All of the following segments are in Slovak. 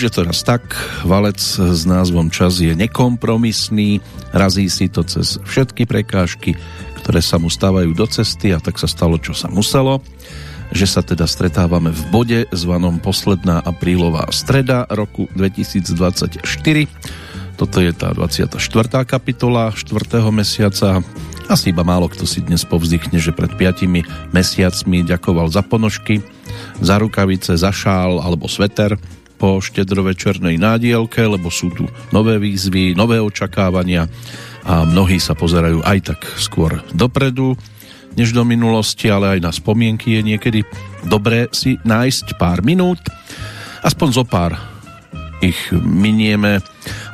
Už je to raz tak, valec s názvom Čas je nekompromisný, razí si to cez všetky prekážky, ktoré sa mu stávajú do cesty a tak sa stalo, čo sa muselo že sa teda stretávame v bode zvanom Posledná aprílová streda roku 2024. Toto je tá 24. kapitola 4. mesiaca. Asi iba málo kto si dnes povzdychne, že pred 5 mesiacmi ďakoval za ponožky, za rukavice, za šál alebo sveter po štedrovečernej nádielke, lebo sú tu nové výzvy, nové očakávania a mnohí sa pozerajú aj tak skôr dopredu, než do minulosti, ale aj na spomienky je niekedy dobré si nájsť pár minút, aspoň zo pár ich minieme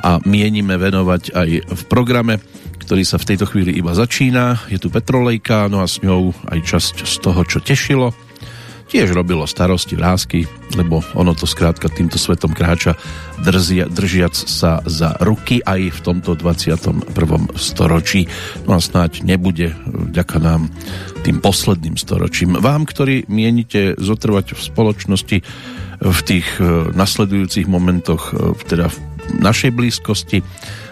a mienime venovať aj v programe, ktorý sa v tejto chvíli iba začína. Je tu Petrolejka, no a s ňou aj časť z toho, čo tešilo tiež robilo starosti vrázky, lebo ono to skrátka týmto svetom kráča drzia, držiac sa za ruky aj v tomto 21. storočí. No a snáď nebude vďaka nám tým posledným storočím. Vám, ktorí mienite zotrvať v spoločnosti v tých e, nasledujúcich momentoch, e, teda v našej blízkosti,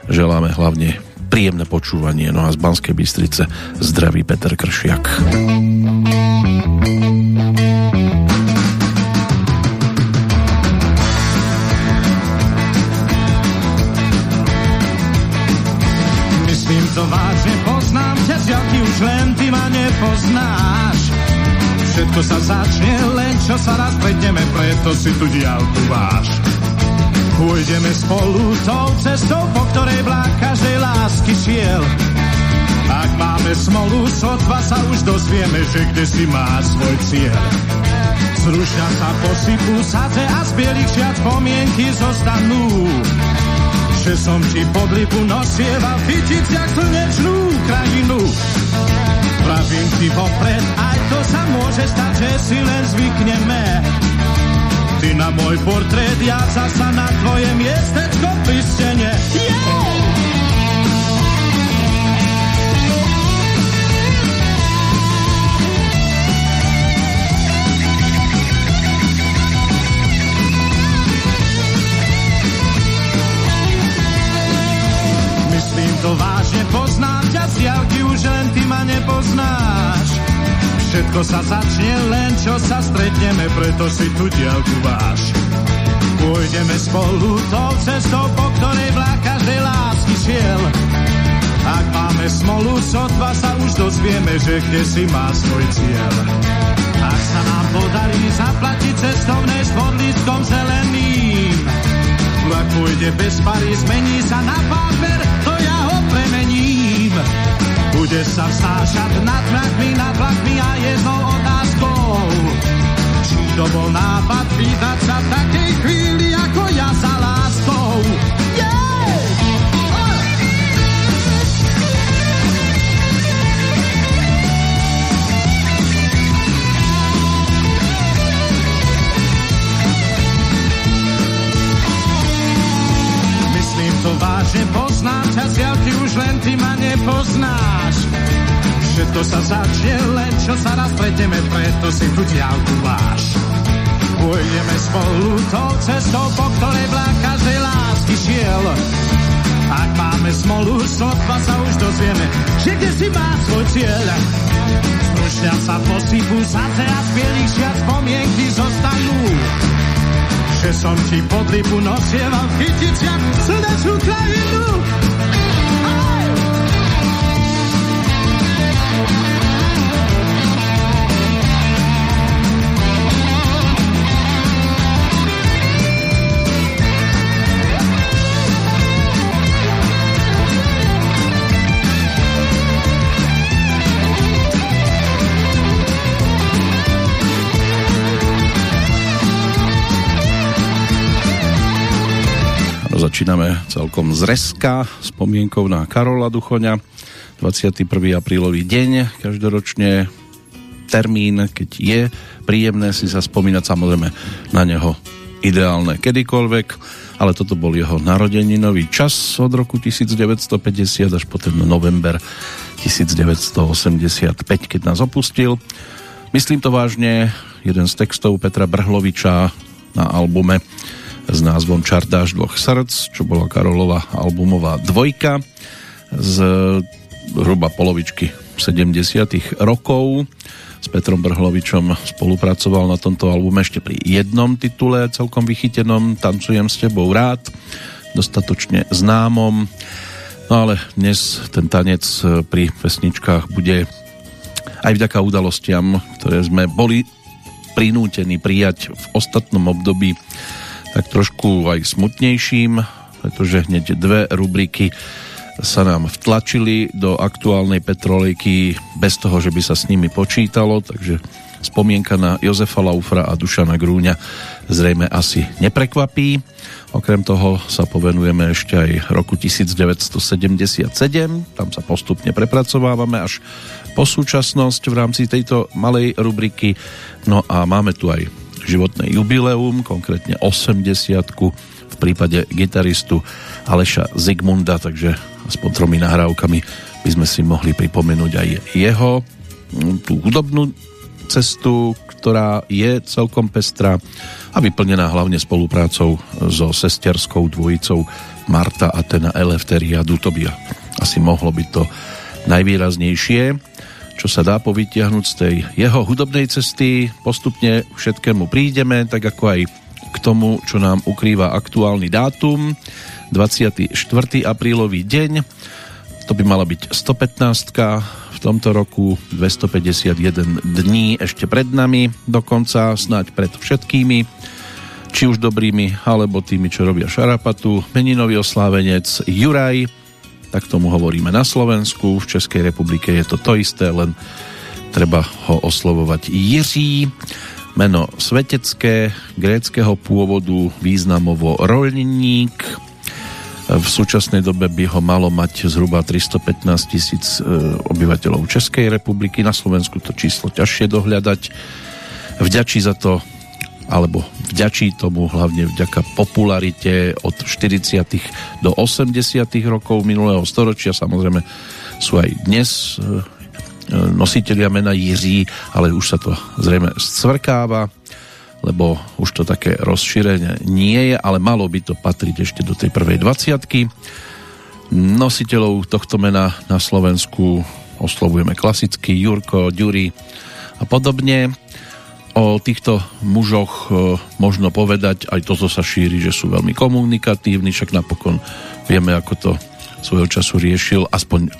želáme hlavne príjemné počúvanie. No a z Banskej Bystrice zdraví Peter Kršiak. Už len ty ma nepoznáš. Všetko sa začne len, čo sa raz stretneme, preto si tu diálku váš. Pôjdeme spolu tou cestou, po ktorej vlák každej lásky šiel. Ak máme smolu, sotva sa už dozvieme, že kde si má svoj cieľ. Z sa posypú sadze a z bielých šiat pomienky zostanú že som ti pod lipu nosieval chytiť jak slnečnú krajinu. Pravím ti popred, aj to sa môže stať, že si len zvykneme. Ty na môj portrét, ja zasa na tvoje miestečko pri stene. Yeah! To vážne poznám ťa z diálky, už len ty ma nepoznáš. Všetko sa začne len, čo sa stretneme, preto si tu diálku váš. Pôjdeme spolu tou cestou, po ktorej vlák každej lásky šiel. Ak máme smolu, sotva sa už dozvieme, že kde si má svoj cieľ. Ak sa nám podarí zaplatiť cestovné s podlíckom zeleným, vlak pôjde bez pary, zmení sa na papier, Bude sa vsášať nad vlakmi, nad vlakmi a jednou otázkou. Či to bol nápad vydať sa v takej chvíli, ako ja za láskou. to vážne poznám ťa z už len ty ma nepoznáš. Všetko sa začne len, čo sa raz preto si tu diálku váš. Pôjdeme spolu tou cestou, po ktorej vlák každej lásky šiel. Ak máme smolu, sotva sa už dozvieme, že kde si má svoj cieľ. Sprušňa sa posypú sadze a z bielých šiat spomienky zostanú že som ti pod lipu nosieval chytiť jak slnečnú krajinu. Začíname celkom z Reska spomienkou na Karola Duchoňa. 21. aprílový deň, každoročne termín, keď je príjemné si sa spomínať samozrejme na neho ideálne kedykoľvek, ale toto bol jeho narodeninový čas od roku 1950 až po ten november 1985, keď nás opustil. Myslím to vážne, jeden z textov Petra Brhloviča na albume s názvom Čardáš dvoch srdc, čo bola Karolova albumová dvojka z hruba polovičky 70 rokov. S Petrom Brhlovičom spolupracoval na tomto albume ešte pri jednom titule celkom vychytenom Tancujem s tebou rád, dostatočne známom. No ale dnes ten tanec pri pesničkách bude aj vďaka udalostiam, ktoré sme boli prinútení prijať v ostatnom období tak trošku aj smutnejším, pretože hneď dve rubriky sa nám vtlačili do aktuálnej petrolejky bez toho, že by sa s nimi počítalo, takže spomienka na Jozefa Laufra a Dušana Grúňa zrejme asi neprekvapí. Okrem toho sa povenujeme ešte aj roku 1977, tam sa postupne prepracovávame až po súčasnosť v rámci tejto malej rubriky. No a máme tu aj životné jubileum, konkrétne 80 v prípade gitaristu Aleša Zigmunda, takže aspoň tromi nahrávkami by sme si mohli pripomenúť aj jeho tú hudobnú cestu, ktorá je celkom pestrá a vyplnená hlavne spoluprácou so sesterskou dvojicou Marta Atena Eleftheriadu. To by asi mohlo byť to najvýraznejšie čo sa dá povytiahnuť z tej jeho hudobnej cesty. Postupne všetkému prídeme, tak ako aj k tomu, čo nám ukrýva aktuálny dátum, 24. aprílový deň. To by mala byť 115 v tomto roku, 251 dní ešte pred nami, dokonca snáď pred všetkými, či už dobrými, alebo tými, čo robia šarapatu. Meninový oslávenec Juraj, tak tomu hovoríme na Slovensku, v Českej republike je to to isté, len treba ho oslovovať Jiří. Meno svetecké, gréckého pôvodu, významovo rolník. V súčasnej dobe by ho malo mať zhruba 315 tisíc e, obyvateľov Českej republiky. Na Slovensku to číslo ťažšie dohľadať. Vďačí za to alebo vďačí tomu hlavne vďaka popularite od 40. do 80. rokov minulého storočia. Samozrejme sú aj dnes e, nositeľia mena Jiří, ale už sa to zrejme scvrkáva, lebo už to také rozšírenie nie je, ale malo by to patriť ešte do tej prvej dvaciatky. Nositeľov tohto mena na Slovensku oslovujeme klasicky Jurko, Ďuri a podobne. O týchto mužoch e, možno povedať aj to, co sa šíri, že sú veľmi komunikatívni, však napokon vieme, ako to svojho času riešil, aspoň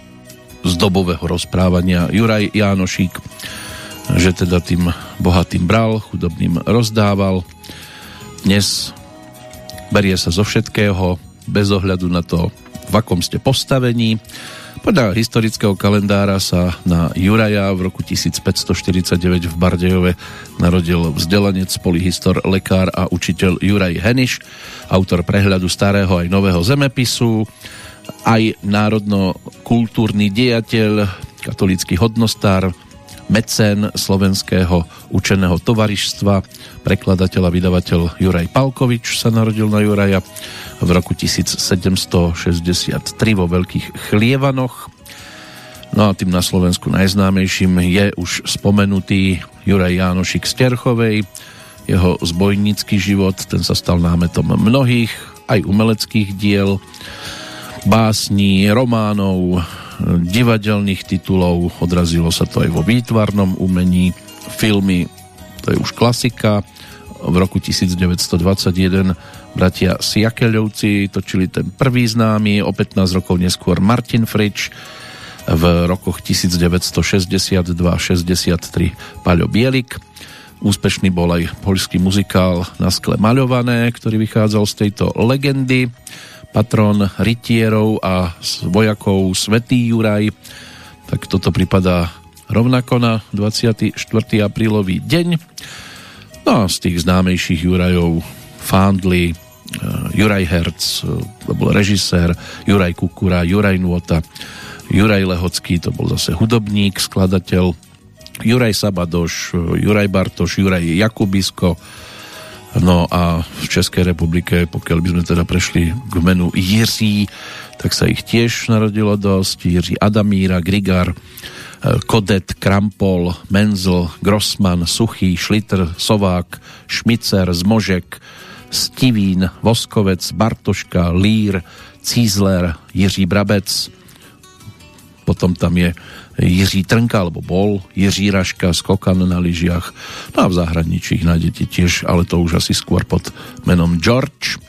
z dobového rozprávania Juraj Jánošík, že teda tým bohatým bral, chudobným rozdával. Dnes berie sa zo všetkého, bez ohľadu na to, v akom ste postavení. Podľa historického kalendára sa na Juraja v roku 1549 v Bardejove narodil vzdelanec, polyhistor, lekár a učiteľ Juraj Heniš, autor prehľadu starého aj nového zemepisu, aj národno-kultúrny dejateľ, katolický hodnostár, mecén slovenského učeného tovarištva, prekladateľ a vydavateľ Juraj Palkovič sa narodil na Juraja v roku 1763 vo Veľkých Chlievanoch. No a tým na Slovensku najznámejším je už spomenutý Juraj Jánošik z Terchovej. Jeho zbojnícky život, ten sa stal námetom mnohých, aj umeleckých diel, básní, románov, divadelných titulov, odrazilo sa to aj vo výtvarnom umení, filmy, to je už klasika. V roku 1921 bratia Siakeľovci točili ten prvý známy, o 15 rokov neskôr Martin Frič, v rokoch 1962-63 Paľo Bielik. Úspešný bol aj poľský muzikál Na skle maľované, ktorý vychádzal z tejto legendy. Patron rytierov a vojakov Svetý Juraj. Tak toto pripadá rovnako na 24. aprílový deň. No a z tých známejších Jurajov Fandli, Eh, Juraj Herc, eh, to bol režisér, Juraj Kukura, Juraj Nuota, Juraj Lehocký, to bol zase hudobník, skladateľ, Juraj Sabadoš, eh, Juraj Bartoš, Juraj Jakubisko, no a v Českej republike, pokiaľ by sme teda prešli k menu Jiří, tak sa ich tiež narodilo dosť, Jiří Adamíra, Grigar, Kodet, Krampol, Menzel, Grossman, Suchý, Šlitr, Sovák, Šmicer, Zmožek, Stivín, Voskovec, Bartoška, Lír, Cízler, Jiří Brabec. Potom tam je Jiří Trnka, alebo bol Jiří Raška, skokan na lyžiach. No a v zahraničí ich nájdete tiež, ale to už asi skôr pod menom George.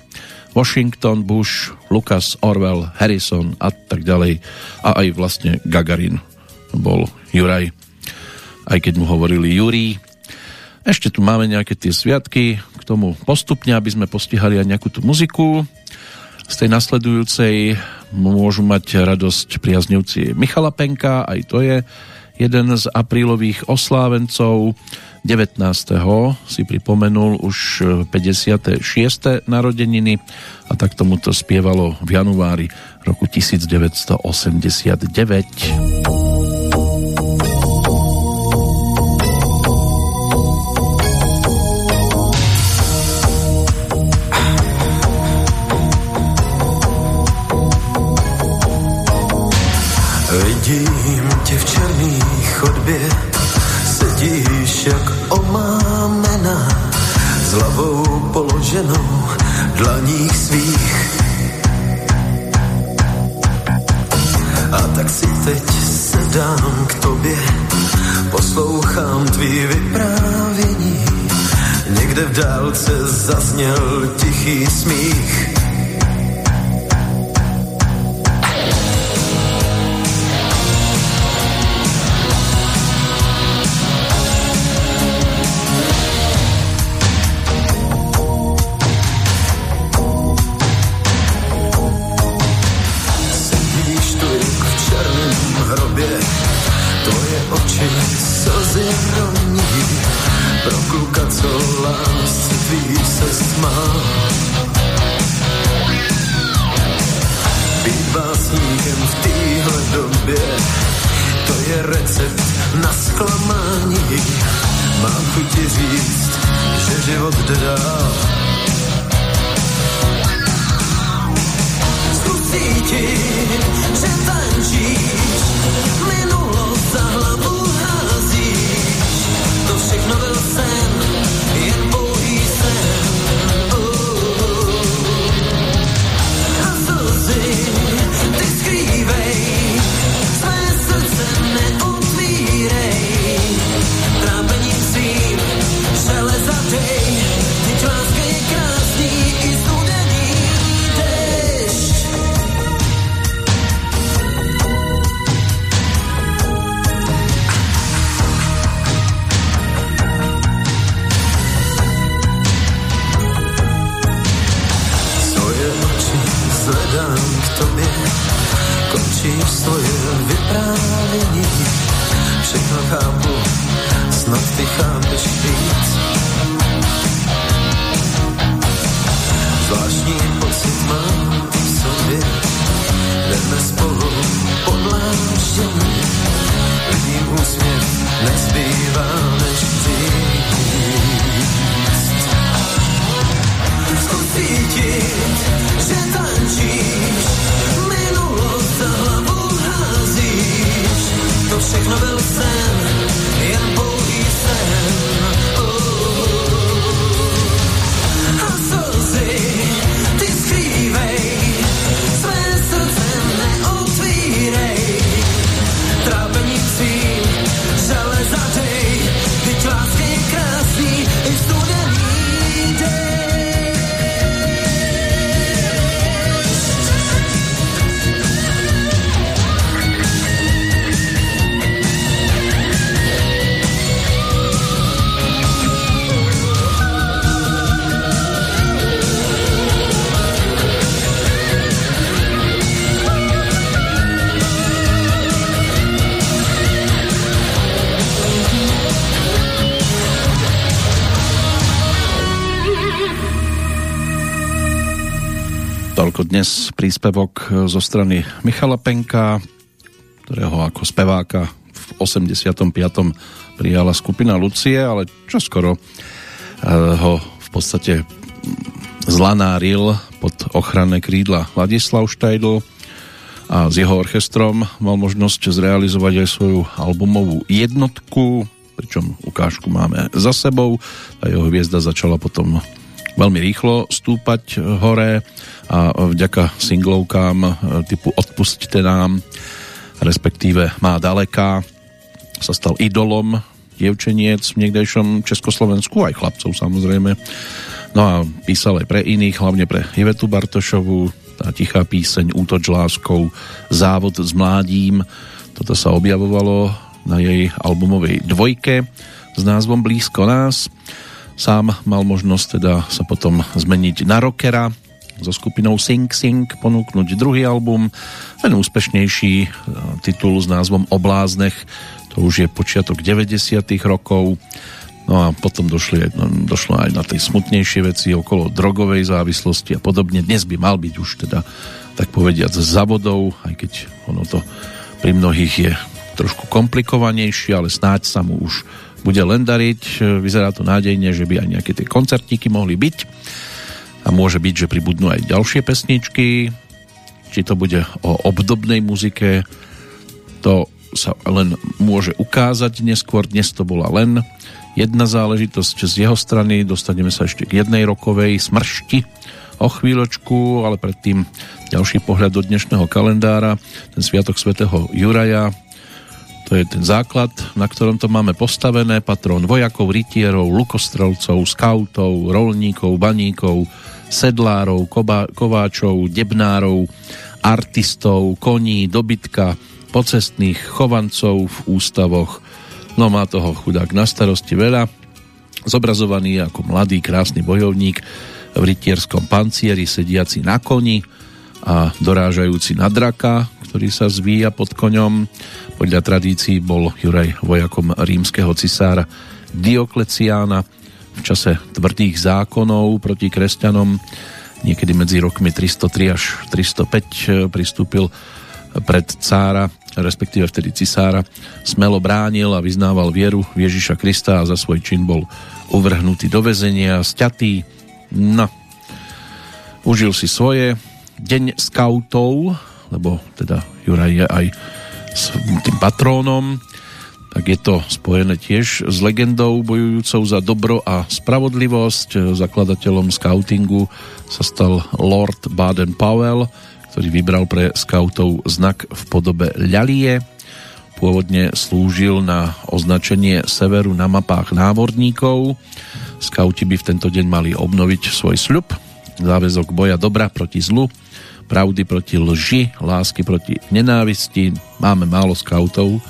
Washington, Bush, Lucas, Orwell, Harrison a tak ďalej. A aj vlastne Gagarin bol Juraj, aj keď mu hovorili Jurij. Ešte tu máme nejaké tie sviatky k tomu postupne, aby sme postihali aj nejakú tú muziku. Z tej nasledujúcej môžu mať radosť priaznivci Michala Penka, aj to je jeden z aprílových oslávencov. 19. si pripomenul už 56. narodeniny a tak tomu to spievalo v januári roku 1989. jak omámena, s hlavou položenou v dlaních svých. A tak si teď sedám k tobě, poslouchám tvý vyprávění. Někde v dálce zazněl tichý smích dnes príspevok zo strany Michala Penka, ktorého ako speváka v 85. prijala skupina Lucie, ale čo skoro eh, ho v podstate zlanáril pod ochranné krídla Ladislav Štajdl a s jeho orchestrom mal možnosť zrealizovať aj svoju albumovú jednotku, pričom ukážku máme za sebou a jeho hviezda začala potom veľmi rýchlo stúpať hore a vďaka singlovkám typu Odpustte nám, respektíve Má daleká, sa stal idolom dievčeniec v niekdejšom Československu, aj chlapcov samozrejme. No a písal aj pre iných, hlavne pre Ivetu Bartošovu, tá tichá píseň Útoč láskou, Závod s mládím. Toto sa objavovalo na jej albumovej dvojke s názvom Blízko nás. Sám mal možnosť teda sa potom zmeniť na rockera, so skupinou Sing Sing ponúknuť druhý album, ten úspešnejší e, titul s názvom Obláznech, to už je počiatok 90 rokov. No a potom došli, no, došlo aj na tej smutnejšie veci okolo drogovej závislosti a podobne. Dnes by mal byť už teda, tak povediať, závodov, aj keď ono to pri mnohých je trošku komplikovanejšie, ale snáď sa mu už bude len dariť. Vyzerá to nádejne, že by aj nejaké tie koncertíky mohli byť. A môže byť, že pribudnú aj ďalšie pesničky. Či to bude o obdobnej muzike, to sa len môže ukázať neskôr. Dnes to bola len jedna záležitosť z jeho strany, dostaneme sa ešte k jednej rokovej smršti o chvíľočku, ale predtým ďalší pohľad do dnešného kalendára, ten Sviatok svätého Juraja, to je ten základ, na ktorom to máme postavené, patrón vojakov, rytierov, lukostrelcov, skautov, rolníkov, baníkov, sedlárov, koba, kováčov, debnárov, artistov, koní, dobytka, pocestných chovancov v ústavoch, No má toho chudák na starosti veľa. Zobrazovaný ako mladý, krásny bojovník v rytierskom pancieri sediaci na koni a dorážajúci na draka, ktorý sa zvíja pod koňom. Podľa tradícií bol Juraj vojakom rímskeho cisára Diokleciána v čase tvrdých zákonov proti kresťanom. Niekedy medzi rokmi 303 až 305 pristúpil pred cára respektíve vtedy cisára, smelo bránil a vyznával vieru v Ježiša Krista a za svoj čin bol uvrhnutý do vezenia, sťatý. No, užil si svoje. Deň skautov, lebo teda Juraj je aj s tým patrónom, tak je to spojené tiež s legendou bojujúcou za dobro a spravodlivosť. Zakladateľom skautingu sa stal Lord Baden-Powell, ktorý vybral pre skautov znak v podobe ľalie. Pôvodne slúžil na označenie severu na mapách návorníkov. Skauti by v tento deň mali obnoviť svoj sľub, záväzok boja dobra proti zlu, pravdy proti lži, lásky proti nenávisti. Máme málo skautov,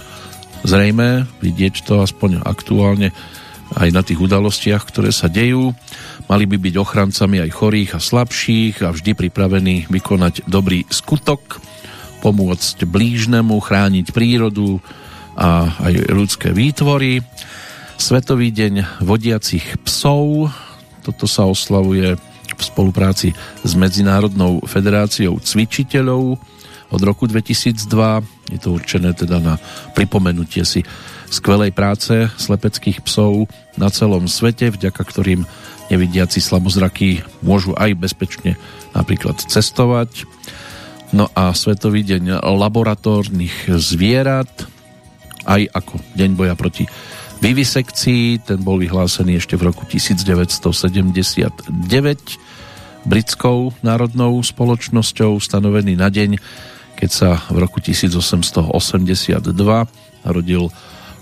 zrejme vidieť to aspoň aktuálne aj na tých udalostiach, ktoré sa dejú. Mali by byť ochrancami aj chorých a slabších a vždy pripravení vykonať dobrý skutok, pomôcť blížnemu, chrániť prírodu a aj ľudské výtvory. Svetový deň vodiacich psov, toto sa oslavuje v spolupráci s Medzinárodnou federáciou cvičiteľov od roku 2002. Je to určené teda na pripomenutie si skvelej práce slepeckých psov na celom svete, vďaka ktorým nevidiaci slabozraky môžu aj bezpečne napríklad cestovať. No a Svetový deň laboratórnych zvierat, aj ako deň boja proti vivisekcii, ten bol vyhlásený ešte v roku 1979 britskou národnou spoločnosťou, stanovený na deň, keď sa v roku 1882 rodil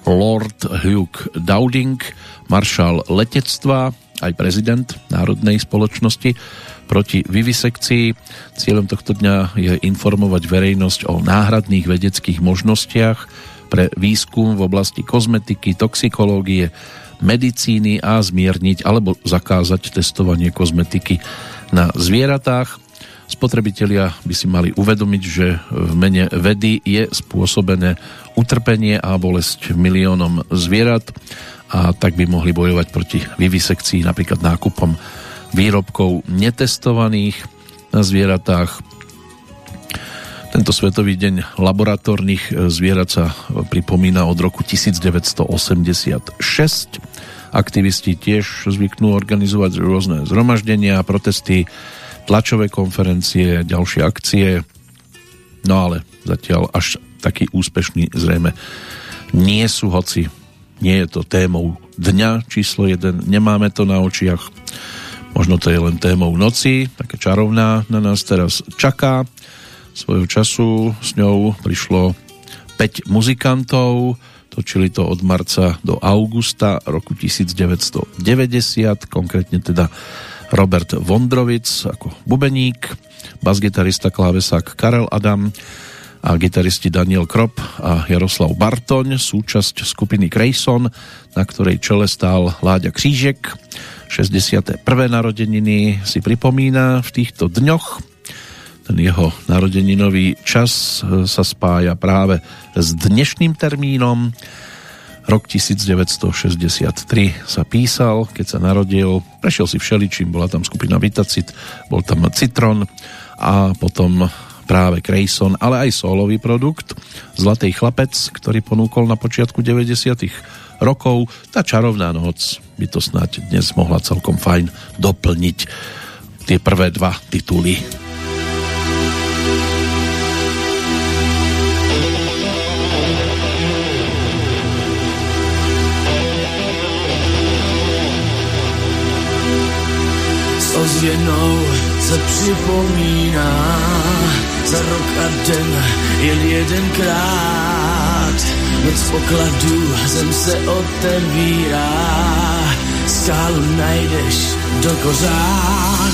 Lord Hugh Dowding, maršál letectva, aj prezident Národnej spoločnosti proti vivisekcii. Cieľom tohto dňa je informovať verejnosť o náhradných vedeckých možnostiach pre výskum v oblasti kozmetiky, toxikológie, medicíny a zmierniť alebo zakázať testovanie kozmetiky na zvieratách. Spotrebitelia by si mali uvedomiť, že v mene vedy je spôsobené utrpenie a bolesť miliónom zvierat a tak by mohli bojovať proti vivisekcii napríklad nákupom výrobkov netestovaných na zvieratách. Tento Svetový deň laboratórnych zvierat sa pripomína od roku 1986. Aktivisti tiež zvyknú organizovať rôzne zhromaždenia, protesty, tlačové konferencie, ďalšie akcie. No ale zatiaľ až taký úspešný zrejme nie sú, hoci nie je to témou dňa číslo 1, nemáme to na očiach. Možno to je len témou noci, taká čarovná na nás teraz čaká. Svojho času s ňou prišlo 5 muzikantov, točili to od marca do augusta roku 1990, konkrétne teda Robert Vondrovic ako bubeník, basgitarista klávesák Karel Adam a gitaristi Daniel Krop a Jaroslav Bartoň, súčasť skupiny Krejson, na ktorej čele stál Láďa Křížek, 61. narodeniny si pripomína v týchto dňoch. Ten jeho narodeninový čas e, sa spája práve s dnešným termínom. Rok 1963 sa písal, keď sa narodil. Prešiel si všeličím, bola tam skupina Vitacit, bol tam Citron a potom práve Krejson, ale aj solový produkt Zlatý chlapec, ktorý ponúkol na počiatku 90 rokov. Tá čarovná noc by to snáď dnes mohla celkom fajn doplniť tie prvé dva tituly. Ozvěnou se připomíná za rok a den jen jedenkrát Noc pokladů zem se otevírá, skálu najdeš do kořán.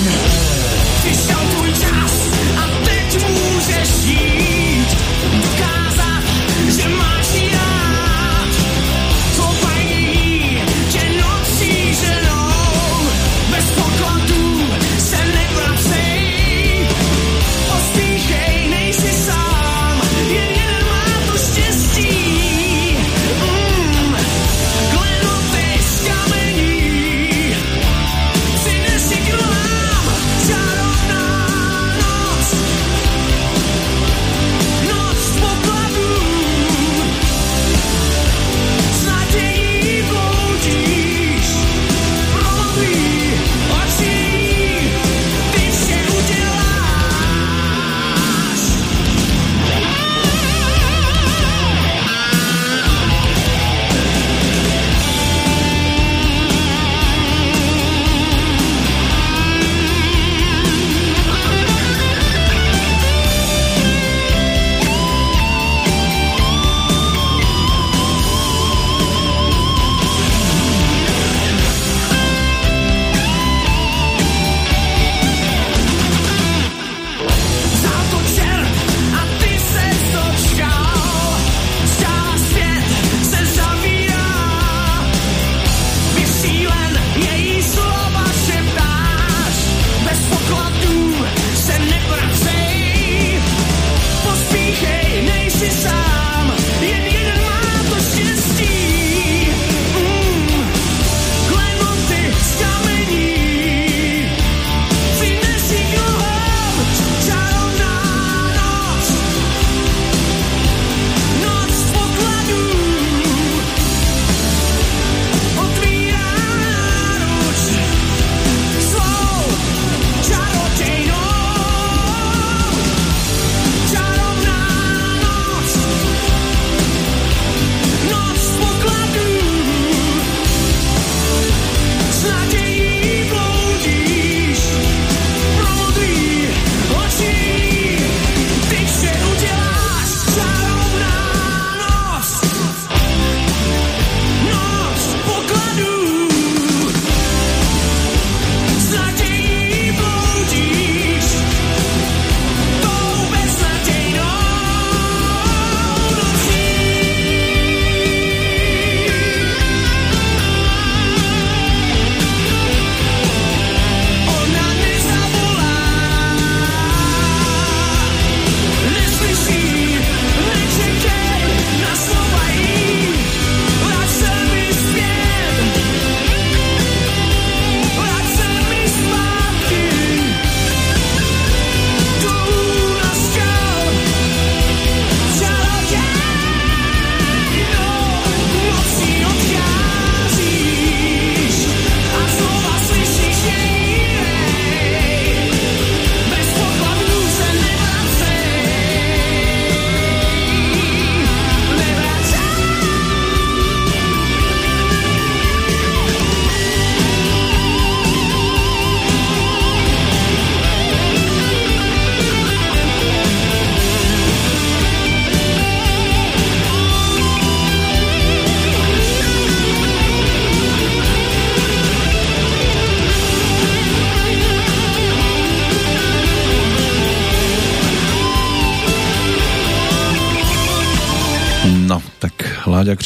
Vyšel tvůj čas a teď můžeš jít, dokázat, že máš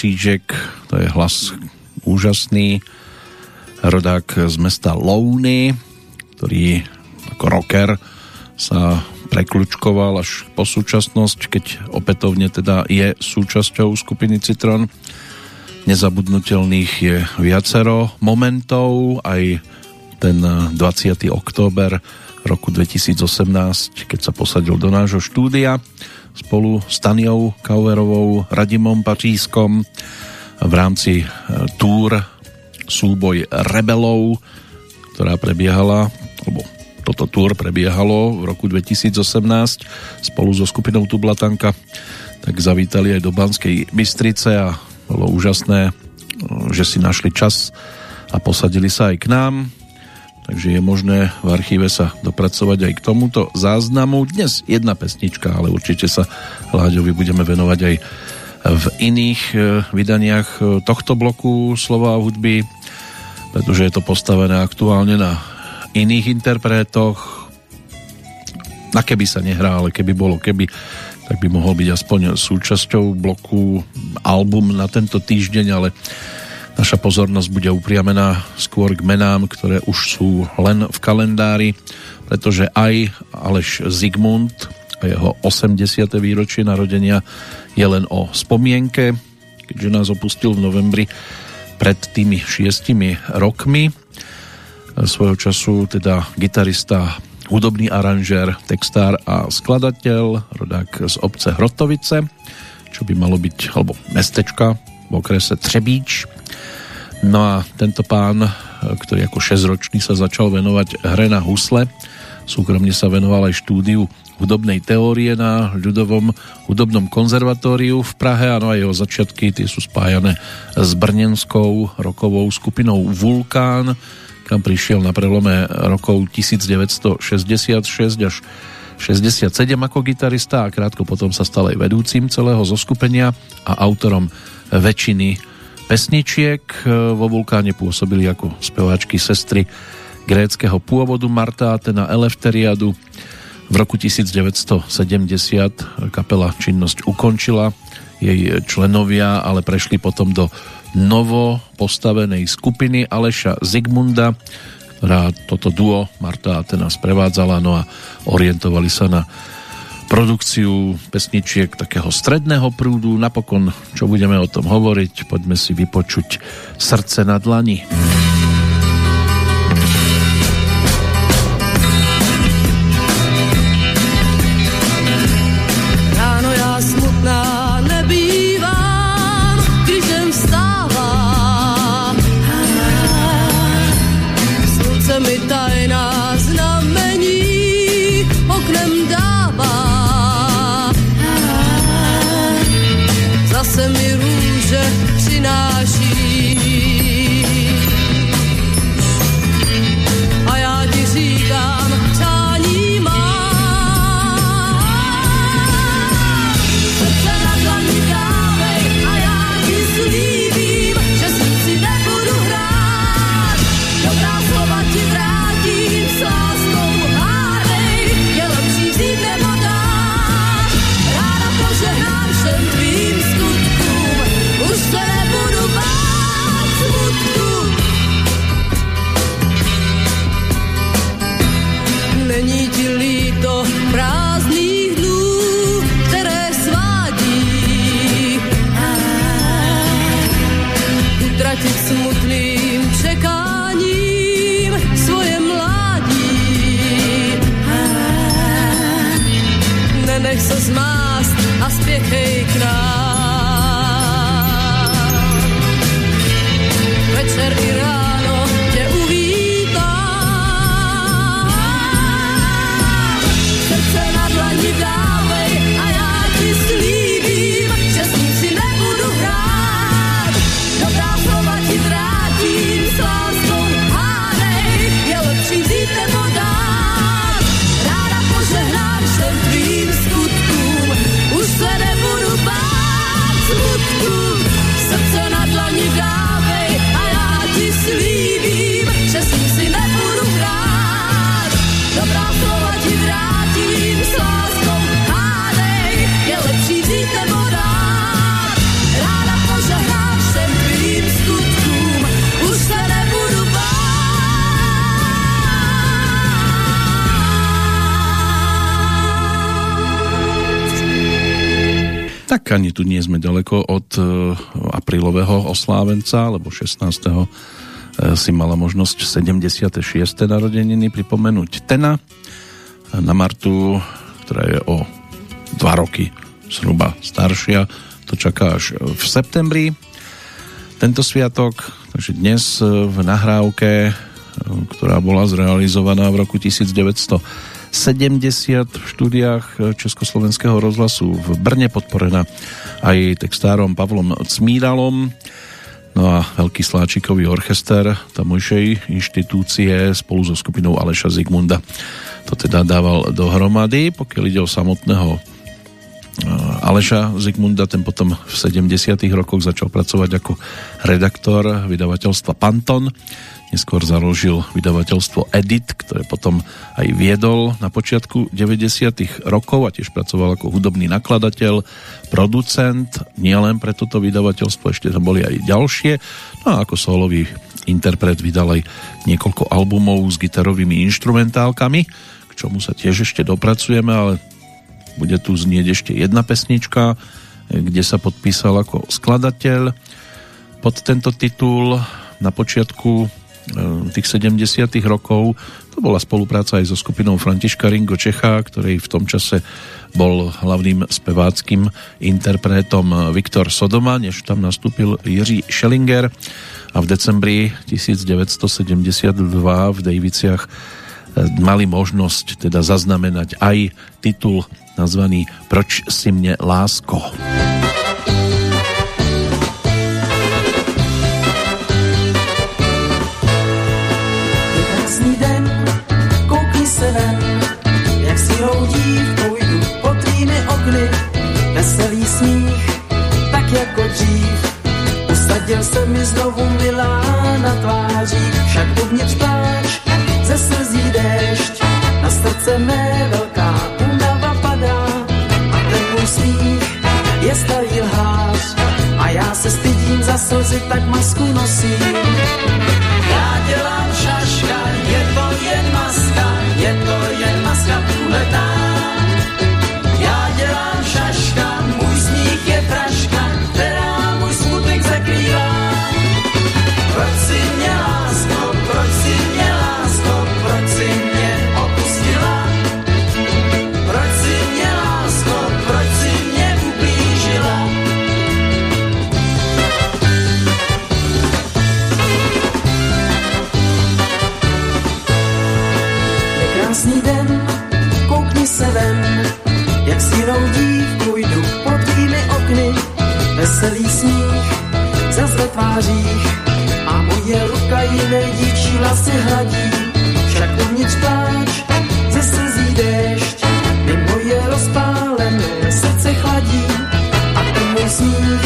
Křížek, to je hlas úžasný, rodák z mesta Louny, ktorý ako rocker sa prekľučkoval až po súčasnosť, keď opätovne teda je súčasťou skupiny Citron. Nezabudnutelných je viacero momentov, aj ten 20. október roku 2018, keď sa posadil do nášho štúdia spolu s Taniou Kauerovou, Radimom Pačískom v rámci e, túr súboj rebelov, ktorá prebiehala, alebo toto túr prebiehalo v roku 2018 spolu so skupinou Tublatanka, tak zavítali aj do Banskej Bystrice a bolo úžasné, e, že si našli čas a posadili sa aj k nám takže je možné v archíve sa dopracovať aj k tomuto záznamu. Dnes jedna pesnička, ale určite sa Láďovi budeme venovať aj v iných e, vydaniach e, tohto bloku slova a hudby, pretože je to postavené aktuálne na iných interpretoch. Na keby sa nehrá, ale keby bolo keby, tak by mohol byť aspoň súčasťou bloku album na tento týždeň, ale Naša pozornosť bude upriamená skôr k menám, ktoré už sú len v kalendári, pretože aj Aleš Zigmund a jeho 80. výročie narodenia je len o spomienke, keďže nás opustil v novembri pred tými šiestimi rokmi. Svojho času teda gitarista, hudobný aranžér, textár a skladateľ, rodák z obce Hrotovice, čo by malo byť, alebo mestečka v okrese Třebíč, No a tento pán, ktorý ako 6-ročný sa začal venovať hre na husle, súkromne sa venoval aj štúdiu hudobnej teórie na ľudovom hudobnom konzervatóriu v Prahe. Ano a jeho začiatky tie sú spájané s brnenskou rokovou skupinou Vulkán, kam prišiel na prelome rokov 1966 až 67 ako gitarista a krátko potom sa stal aj vedúcim celého zoskupenia a autorom väčšiny pesničiek. E, vo Vulkáne pôsobili ako speváčky sestry gréckého pôvodu Marta Atena Elefteriadu. V roku 1970 kapela činnosť ukončila. Jej členovia ale prešli potom do novo postavenej skupiny Aleša Zigmunda, ktorá toto duo Marta Atena sprevádzala no a orientovali sa na produkciu pesničiek takého stredného prúdu. Napokon, čo budeme o tom hovoriť, poďme si vypočuť Srdce na dlani. Srdce oslávenca, lebo 16. E, si mala možnosť 76. narodeniny pripomenúť Tena na Martu, ktorá je o dva roky zhruba staršia. To čaká až v septembri. Tento sviatok, takže dnes v nahrávke, ktorá bola zrealizovaná v roku 1900 70 v štúdiách Československého rozhlasu v Brne, podporená aj textárom Pavlom Cmíralom. No a veľký sláčikový orchester tamojšej inštitúcie spolu so skupinou Aleša Zigmunda to teda dával dohromady. Pokiaľ ide o samotného eh, Aleša Zigmunda, ten potom v 70 rokoch začal pracovať ako redaktor vydavateľstva Panton Neskôr založil vydavateľstvo Edit, ktoré potom aj viedol na počiatku 90. rokov a tiež pracoval ako hudobný nakladateľ, producent, nielen pre toto vydavateľstvo, ešte tam boli aj ďalšie. No a ako solový interpret vydal aj niekoľko albumov s gitarovými instrumentálkami, k čomu sa tiež ešte dopracujeme, ale bude tu znieť ešte jedna pesnička, kde sa podpísal ako skladateľ pod tento titul na počiatku Eh, tých 70 rokov. To bola spolupráca aj so skupinou Františka Ringo Čecha, ktorý v tom čase bol hlavným speváckým interpretom Viktor Sodoma, než tam nastúpil Jiří Schellinger a v decembri 1972 v Dejviciach eh, mali možnosť teda zaznamenať aj titul nazvaný Proč si mne lásko. Usadil se mi znovu milá na tváří, však uvnitř pláč, ze slzí déšť, na srdce mé velká únava padá a ten můj smích je starý lhář a já se stydím za slzy, tak masku nosím. Já dělám šaška, je to jen maska, je to jen maska průhledná. Veselý sníh zase tvářích a moje ruka jiné dívčí vlasy hladí. Však uvnitř pláč, ze slzí déšť, mi moje rozpálené srdce chladí a ten můj sníh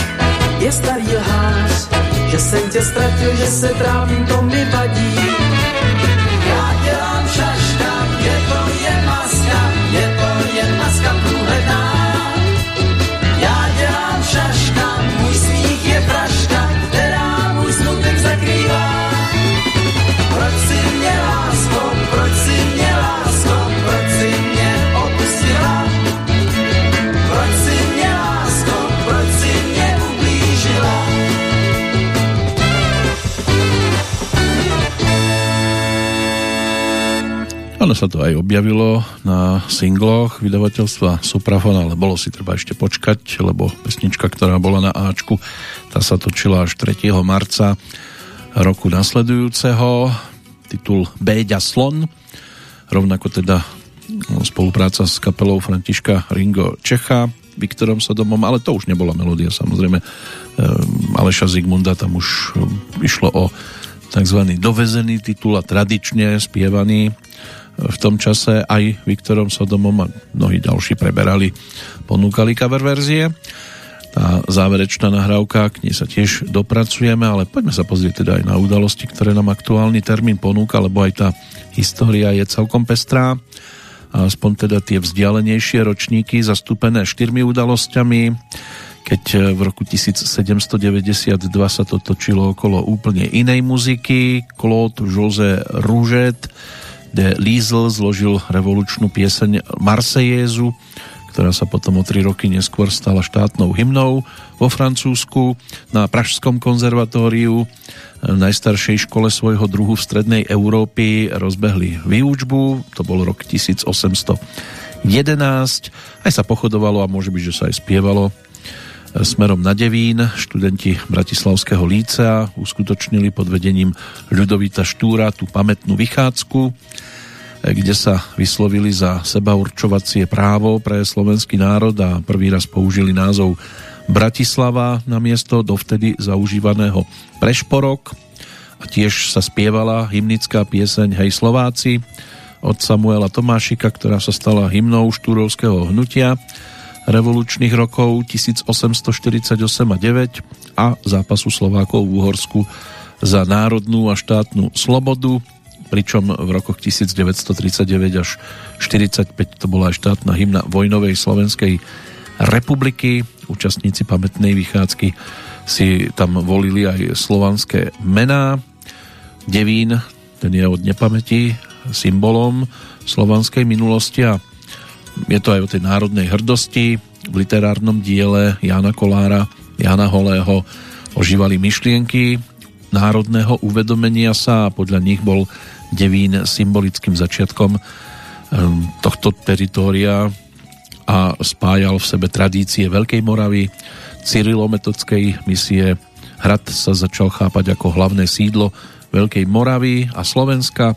je starý lhář, že jsem tě ztratil, že se trávím, to mi vadí. Sa to aj objavilo na singloch vydavateľstva Suprafon, ale bolo si treba ešte počkať, lebo pesnička, ktorá bola na Ačku, tá sa točila až 3. marca roku nasledujúceho. Titul Béďa Slon, rovnako teda no, spolupráca s kapelou Františka Ringo Čecha, Viktorom Sodomom, ale to už nebola melódia samozrejme ehm, Aleša Zigmunda, tam už ehm, išlo o tzv. dovezený titul a tradične spievaný v tom čase aj Viktorom Sodomom a mnohí ďalší preberali, ponúkali cover verzie. Tá záverečná nahrávka, k nej sa tiež dopracujeme, ale poďme sa pozrieť teda aj na udalosti, ktoré nám aktuálny termín ponúka, lebo aj tá história je celkom pestrá. Aspoň teda tie vzdialenejšie ročníky zastúpené štyrmi udalosťami, keď v roku 1792 sa to točilo okolo úplne inej muziky. Claude José Rouget de Liesl zložil revolučnú pieseň Marsejézu, ktorá sa potom o tri roky neskôr stala štátnou hymnou vo Francúzsku na Pražskom konzervatóriu. Najstaršej škole svojho druhu v strednej Európy rozbehli výučbu, to bol rok 1811, aj sa pochodovalo a môže byť, že sa aj spievalo smerom na Devín. Študenti Bratislavského lícea uskutočnili pod vedením Ľudovita Štúra tú pamätnú vychádzku, kde sa vyslovili za sebaurčovacie právo pre slovenský národ a prvý raz použili názov Bratislava na miesto dovtedy zaužívaného Prešporok a tiež sa spievala hymnická pieseň Hej Slováci od Samuela Tomášika, ktorá sa stala hymnou štúrovského hnutia revolučných rokov 1848 a 9 a zápasu Slovákov v Uhorsku za národnú a štátnu slobodu, pričom v rokoch 1939 až 45 to bola aj štátna hymna vojnovej Slovenskej republiky. Účastníci pamätnej vychádzky si tam volili aj slovanské mená. Devín, ten je od nepamäti symbolom slovanskej minulosti a je to aj o tej národnej hrdosti. V literárnom diele Jana Kolára, Jana Holého ožívali myšlienky národného uvedomenia sa a podľa nich bol Devín symbolickým začiatkom ehm, tohto teritória a spájal v sebe tradície Veľkej Moravy, Cyrilometodskej misie. Hrad sa začal chápať ako hlavné sídlo Veľkej Moravy a Slovenska.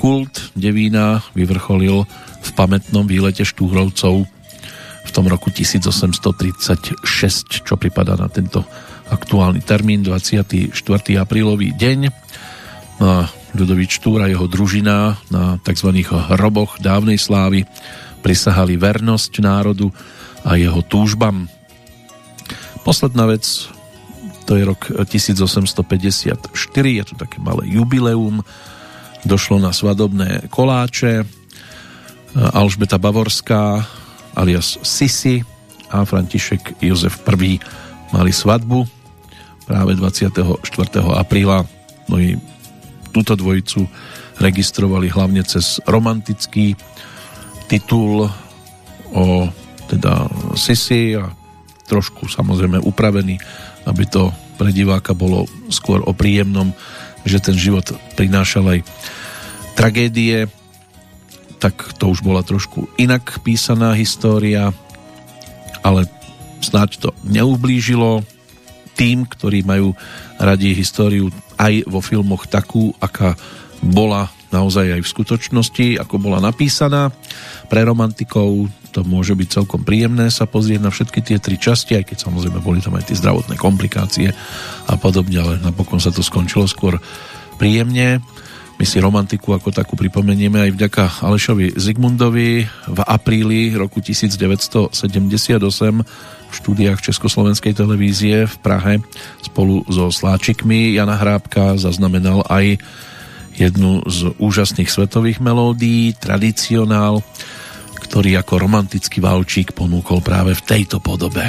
Kult Devína vyvrcholil v pamätnom výlete Štúhrovcov v tom roku 1836, čo pripadá na tento aktuálny termín, 24. aprílový deň. A Ľudovič Štúr a jeho družina na tzv. hroboch dávnej slávy prisahali vernosť národu a jeho túžbam. Posledná vec, to je rok 1854, je tu také malé jubileum, došlo na svadobné koláče, Alžbeta Bavorská alias Sisi a František Jozef I mali svadbu práve 24. apríla. No i túto dvojicu registrovali hlavne cez romantický titul o teda Sisi a trošku samozrejme upravený, aby to pre diváka bolo skôr o príjemnom, že ten život prinášal aj tragédie, tak to už bola trošku inak písaná história, ale snáď to neublížilo tým, ktorí majú radi históriu aj vo filmoch takú, aká bola naozaj aj v skutočnosti, ako bola napísaná. Pre romantikov to môže byť celkom príjemné sa pozrieť na všetky tie tri časti, aj keď samozrejme boli tam aj tie zdravotné komplikácie a podobne, ale napokon sa to skončilo skôr príjemne. My si romantiku ako takú pripomenieme aj vďaka Alešovi Zigmundovi v apríli roku 1978 v štúdiách Československej televízie v Prahe spolu so Sláčikmi Jana Hrábka zaznamenal aj jednu z úžasných svetových melódií, tradicionál, ktorý ako romantický valčík ponúkol práve v tejto podobe.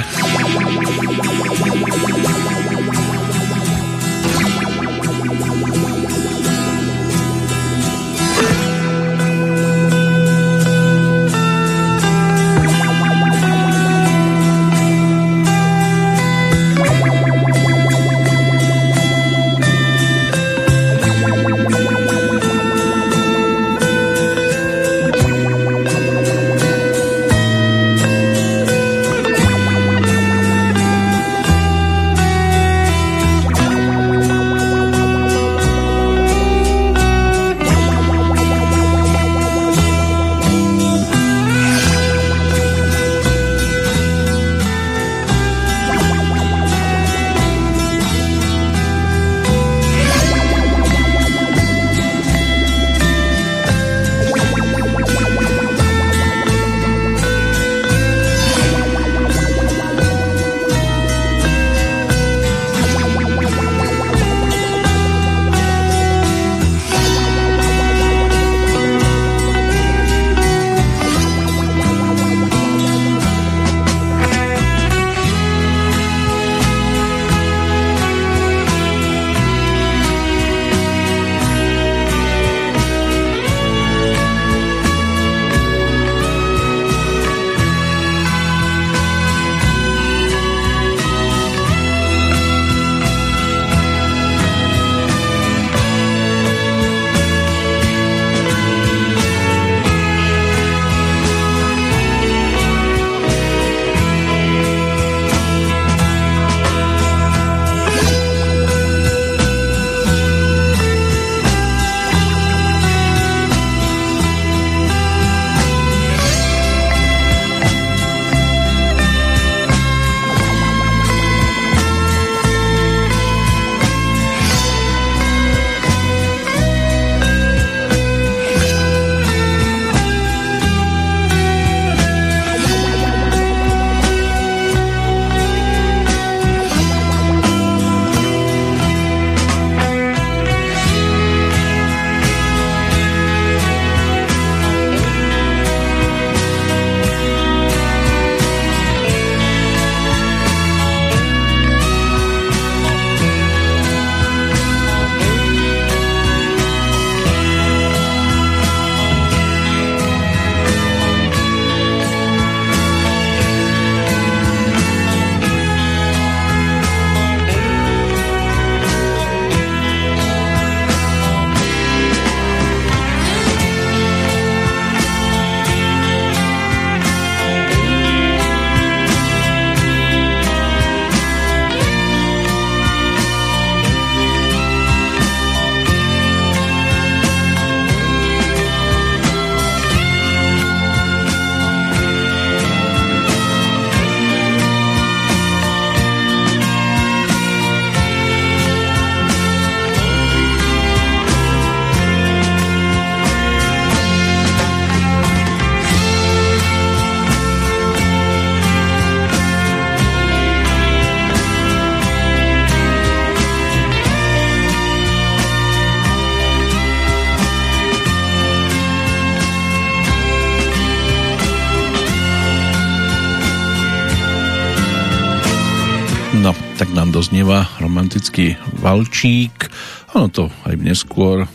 Romantický valčík. Ono to aj neskôr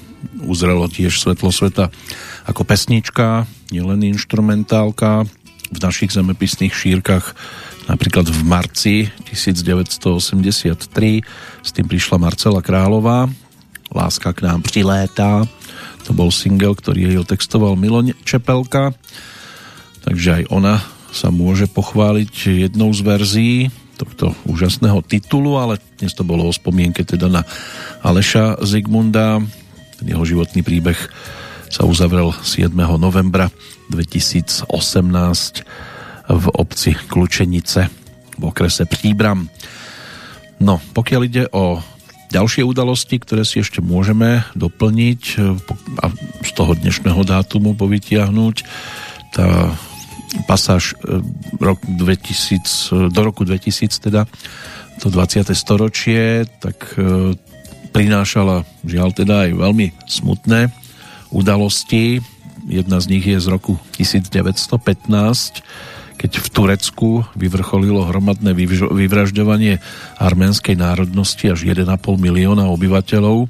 uzrelo tiež svetlo sveta ako pesnička, nielen instrumentálka. V našich zemepisných šírkach napríklad v marci 1983 s tým prišla Marcela Králová. Láska k nám přilétá. To bol single, ktorý jej otextoval Miloň Čepelka. Takže aj ona sa môže pochváliť jednou z verzií tohto úžasného titulu, ale dnes to bolo o spomienke teda na Aleša Zigmunda. Jeho životný príbeh sa uzavrel 7. novembra 2018 v obci Klučenice v okrese Příbram. No, pokiaľ ide o ďalšie udalosti, ktoré si ešte môžeme doplniť a z toho dnešného dátumu povytiahnuť, tá pasáž e, rok 2000, do roku 2000 teda to 20. storočie tak e, prinášala žiaľ teda aj veľmi smutné udalosti jedna z nich je z roku 1915 keď v Turecku vyvrcholilo hromadné vyvražďovanie arménskej národnosti až 1,5 milióna obyvateľov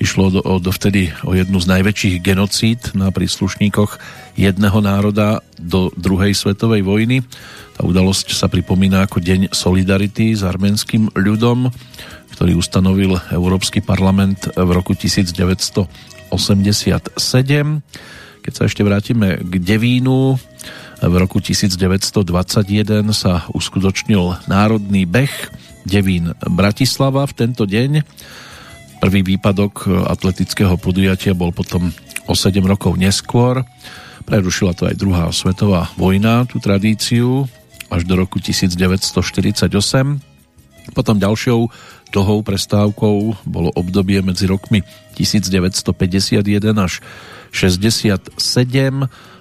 Išlo do, dovtedy o jednu z najväčších genocíd na príslušníkoch jedného národa do druhej svetovej vojny. Tá udalosť sa pripomína ako Deň Solidarity s arménským ľudom, ktorý ustanovil Európsky parlament v roku 1987. Keď sa ešte vrátime k Devínu, v roku 1921 sa uskutočnil národný beh Devín Bratislava v tento deň Prvý výpadok atletického podujatia bol potom o 7 rokov neskôr. Prerušila to aj druhá svetová vojna, tú tradíciu, až do roku 1948. Potom ďalšou dlhou prestávkou bolo obdobie medzi rokmi 1951 až 67.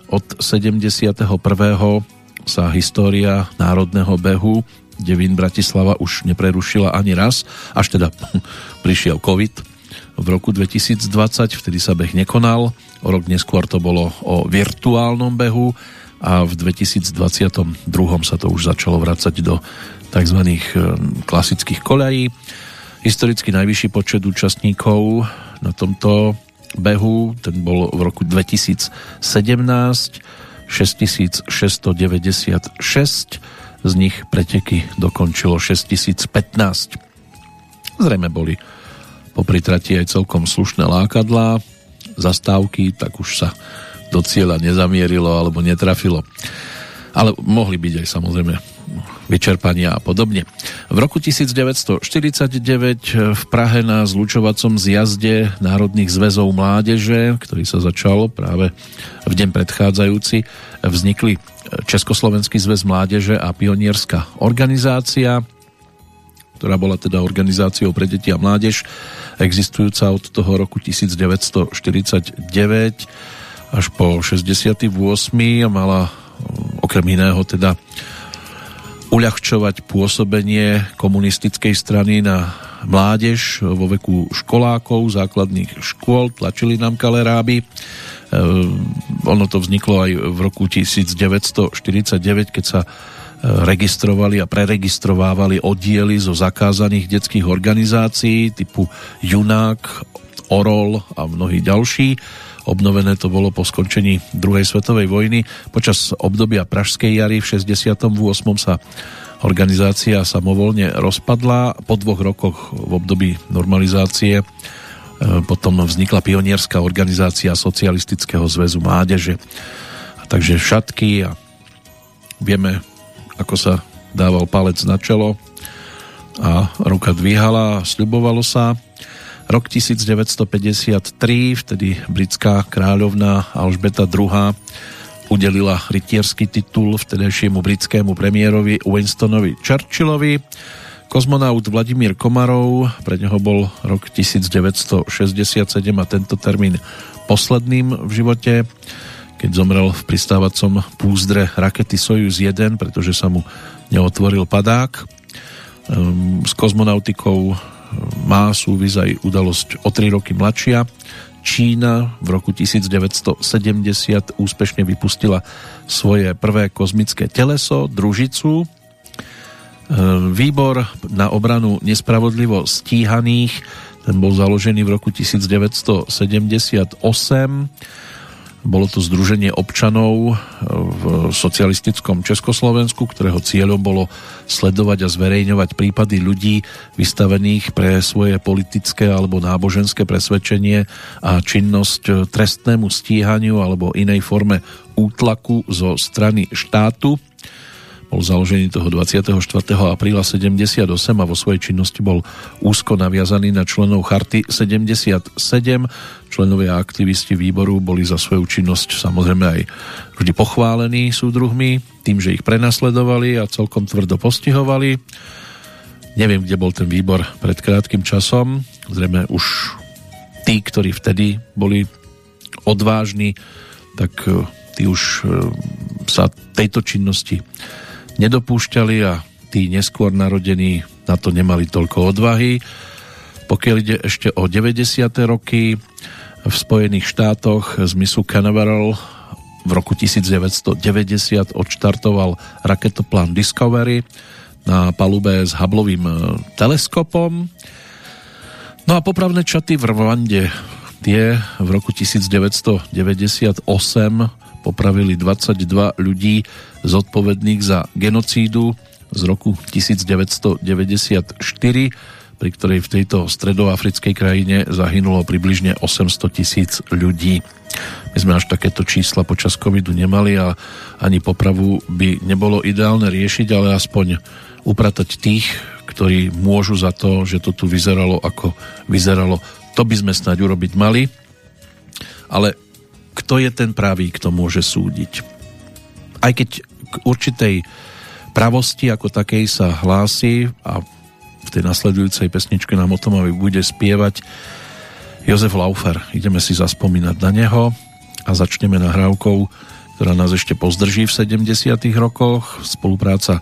Od 71. sa história národného behu Devín Bratislava už neprerušila ani raz, až teda prišiel COVID v roku 2020, vtedy sa beh nekonal, o rok neskôr to bolo o virtuálnom behu a v 2022 sa to už začalo vracať do tzv. Eh, klasických koľají. Historicky najvyšší počet účastníkov na tomto behu, ten bol v roku 2017 6696 z nich preteky dokončilo 6015. Zrejme boli po pritrati aj celkom slušné lákadlá, zastávky, tak už sa do cieľa nezamierilo alebo netrafilo. Ale mohli byť aj samozrejme vyčerpania a podobne. V roku 1949 v Prahe na zlučovacom zjazde Národných zväzov mládeže, ktorý sa začal práve v deň predchádzajúci, vznikli Československý zväz mládeže a pionierská organizácia, ktorá bola teda organizáciou pre deti a mládež, existujúca od toho roku 1949 až po 68. a mala okrem iného teda uľahčovať pôsobenie komunistickej strany na mládež vo veku školákov, základných škôl, tlačili nám kaleráby Ehm, ono to vzniklo aj v roku 1949, keď sa e, registrovali a preregistrovávali oddiely zo zakázaných detských organizácií typu Junák, Orol a mnohí ďalší. Obnovené to bolo po skončení druhej svetovej vojny. Počas obdobia Pražskej jary v 68. sa organizácia samovolne rozpadla. Po dvoch rokoch v období normalizácie E, potom vznikla pionierská organizácia Socialistického zväzu mládeže. A takže šatky a vieme, ako sa dával palec na čelo a ruka dvíhala a sľubovalo sa. Rok 1953, vtedy britská kráľovna Alžbeta II udelila rytierský titul vtedajšiemu britskému premiérovi Winstonovi Churchillovi Kozmonaut Vladimír Komarov, pre neho bol rok 1967 a tento termín posledným v živote, keď zomrel v pristávacom púzdre rakety Sojus 1, pretože sa mu neotvoril padák. Ehm, s kozmonautikou má súvis aj udalosť o 3 roky mladšia. Čína v roku 1970 úspešne vypustila svoje prvé kozmické teleso, družicu, výbor na obranu nespravodlivo stíhaných, ten bol založený v roku 1978 bolo to Združenie občanov v socialistickom Československu, ktorého cieľom bolo sledovať a zverejňovať prípady ľudí vystavených pre svoje politické alebo náboženské presvedčenie a činnosť trestnému stíhaniu alebo inej forme útlaku zo strany štátu bol založený toho 24. apríla 78 a vo svojej činnosti bol úzko naviazaný na členov Charty 77. Členovia a aktivisti výboru boli za svoju činnosť samozrejme aj vždy pochválení súdruhmi tým, že ich prenasledovali a celkom tvrdo postihovali. Neviem, kde bol ten výbor pred krátkým časom. Zrejme už tí, ktorí vtedy boli odvážni, tak eh, tí už eh, sa tejto činnosti nedopúšťali a tí neskôr narodení na to nemali toľko odvahy. Pokiaľ ide ešte o 90. roky, v Spojených štátoch z misu Canaveral v roku 1990 odštartoval raketoplán Discovery na palube s Hubbleovým e, teleskopom. No a popravné čaty v Rwande tie v roku 1998 popravili 22 ľudí zodpovedných za genocídu z roku 1994, pri ktorej v tejto stredoafrickej krajine zahynulo približne 800 tisíc ľudí. My sme až takéto čísla počas covidu nemali a ani popravu by nebolo ideálne riešiť, ale aspoň upratať tých, ktorí môžu za to, že to tu vyzeralo ako vyzeralo. To by sme snáď urobiť mali. Ale kto je ten pravý, kto môže súdiť? Aj keď k určitej pravosti ako takej sa hlási a v tej nasledujúcej pesničke nám o tom bude spievať Jozef Laufer. Ideme si zaspomínať na neho a začneme nahrávkou, ktorá nás ešte pozdrží v 70 rokoch. Spolupráca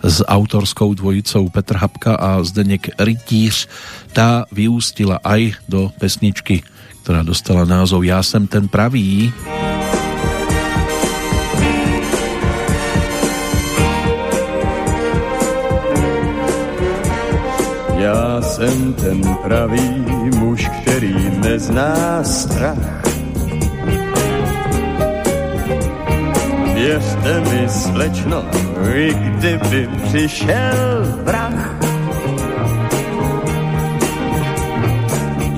s autorskou dvojicou Petr Habka a Zdenek Rytíř. Tá vyústila aj do pesničky, ktorá dostala názov Ja sem ten pravý. Já jsem ten pravý muž, který nezná strach. Věřte mi, slečno, i kdyby přišel vrah.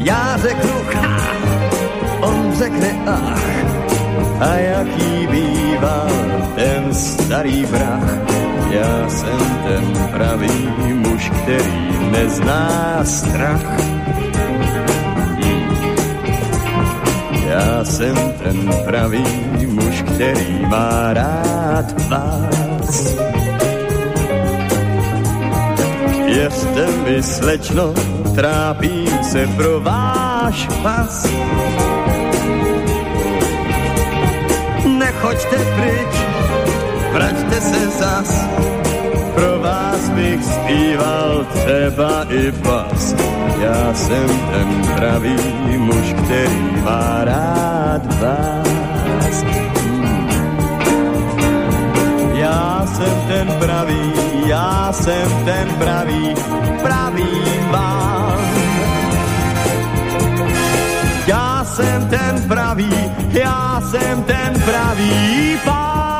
Já řeknu ha, on řekne ach, a jaký bývá ten starý brach já jsem ten pravý muž, který nezná strach. Já jsem ten pravý muž, který má rád vás. Věřte mi, slečno, trápím se pro váš pas. Nechoďte pryč, se zas, pro vás bych zpíval třeba i bas. Já jsem ten pravý muž, který má rád vás. Já jsem ten pravý, já jsem ten pravý, pravý vám. Já jsem ten pravý, já jsem ten pravý pán.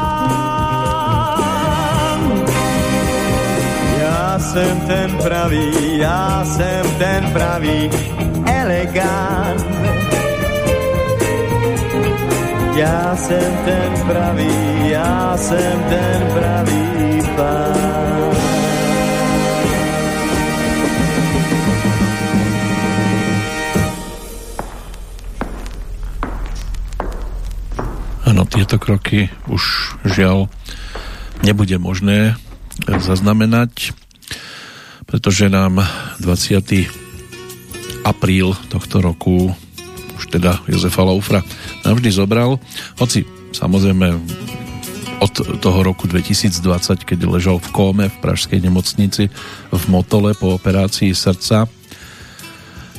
jsem ten pravý, já jsem ten pravý elegant já jsem ten pravý, já jsem ten pravý pán. Áno, No tieto kroky už žiaľ nebude možné zaznamenať, pretože nám 20. apríl tohto roku už teda Jozefa Laufra navždy zobral, hoci samozrejme od toho roku 2020, keď ležal v kóme v pražskej nemocnici v Motole po operácii srdca,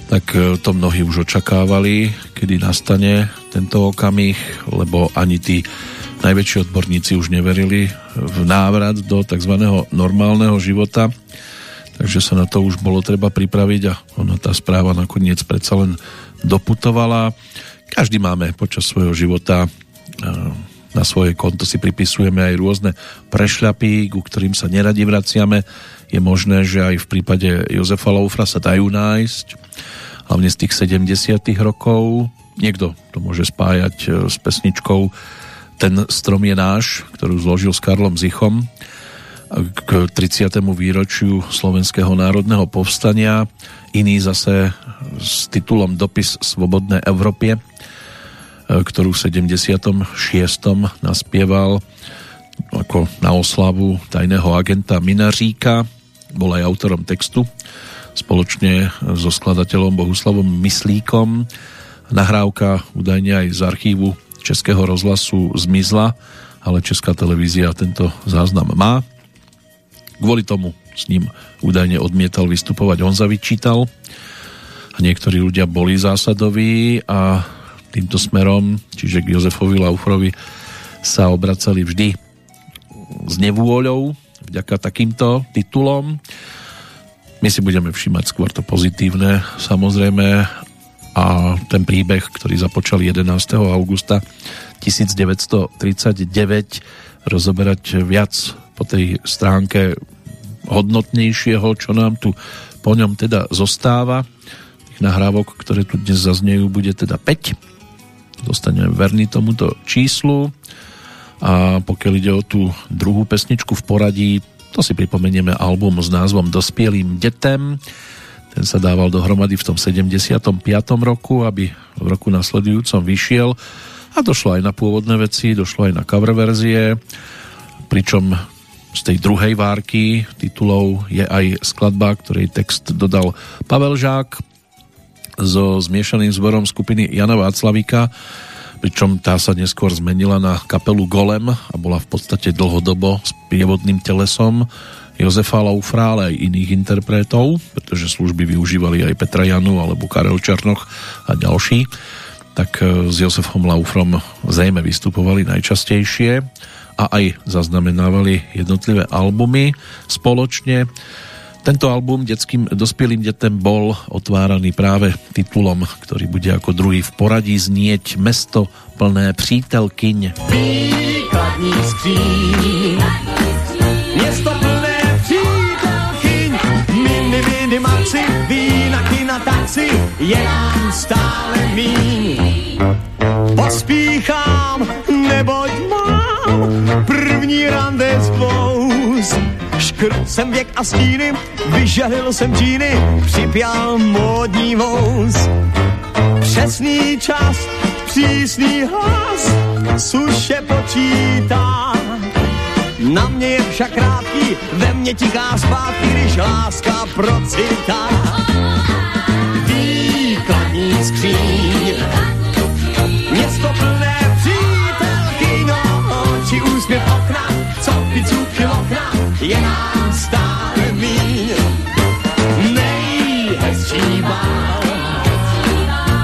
tak e, to mnohí už očakávali, kedy nastane tento okamih, lebo ani tí najväčší odborníci už neverili v návrat do tzv. normálneho života, takže sa na to už bolo treba pripraviť a ona tá správa nakoniec predsa len doputovala. Každý máme počas svojho života e, na svoje konto si pripisujeme aj rôzne prešľapy, ku ktorým sa neradi vraciame. Je možné, že aj v prípade Jozefa Laufra sa dajú nájsť hlavne z tých 70 rokov. Niekto to môže spájať e, s pesničkou Ten strom je náš, ktorú zložil s Karlom Zichom k 30. výročiu Slovenského národného povstania. Iný zase s titulom Dopis Svobodné Európie, ktorú v 76. naspieval ako na oslavu tajného agenta Minaříka. Bol aj autorom textu spoločne so skladateľom Bohuslavom Myslíkom. Nahrávka údajne aj z archívu Českého rozhlasu zmizla, ale Česká televízia tento záznam má. Kvôli tomu s ním údajne odmietal vystupovať Honza Vyčítal a niektorí ľudia boli zásadoví a týmto smerom, čiže k Jozefovi Laufrovi sa obracali vždy s nevôľou vďaka takýmto titulom my si budeme všímať skôr to pozitívne, samozrejme, a ten príbeh, ktorý započal 11. augusta 1939 rozoberať viac po tej stránke hodnotnejšieho, čo nám tu po ňom teda zostáva. Tých nahrávok, ktoré tu dnes zaznejú, bude teda 5. Dostaneme verný tomuto číslu. A pokiaľ ide o tú druhú pesničku v poradí, to si pripomenieme album s názvom Dospielým detem. Ten sa dával dohromady v tom 75. roku, aby v roku nasledujúcom vyšiel a došlo aj na pôvodné veci, došlo aj na cover verzie, pričom z tej druhej várky titulov je aj skladba, ktorej text dodal Pavel Žák so zmiešaným zborom skupiny Jana Václavíka pričom tá sa neskôr zmenila na kapelu Golem a bola v podstate dlhodobo s prievodným telesom Jozefa Laufra, ale aj iných interpretov, pretože služby využívali aj Petra Janu alebo Karel Černoch a ďalší, tak e, s Josefom Laufrom zrejme vystupovali najčastejšie a aj zaznamenávali jednotlivé albumy spoločne. Tento album detským dospelým detem bol otváraný práve titulom, ktorý bude ako druhý v poradí znieť Mesto plné přítelkyň. Výkladní skříň, město plné přítelkyň, mini, mini, maxi, vína, kina, taxi, je nám stále míň. Pospíchám, neboť mám první rande s Škrt jsem věk a stíny, vyžalil jsem džíny, připěl módní vouz. Přesný čas, přísný hlas, suše počítá. Na mě je však krátký, ve mně tiká zpátky, když láska procitá. Výkladní skříň, město plné je nám stále míň. Nejhezčí bál,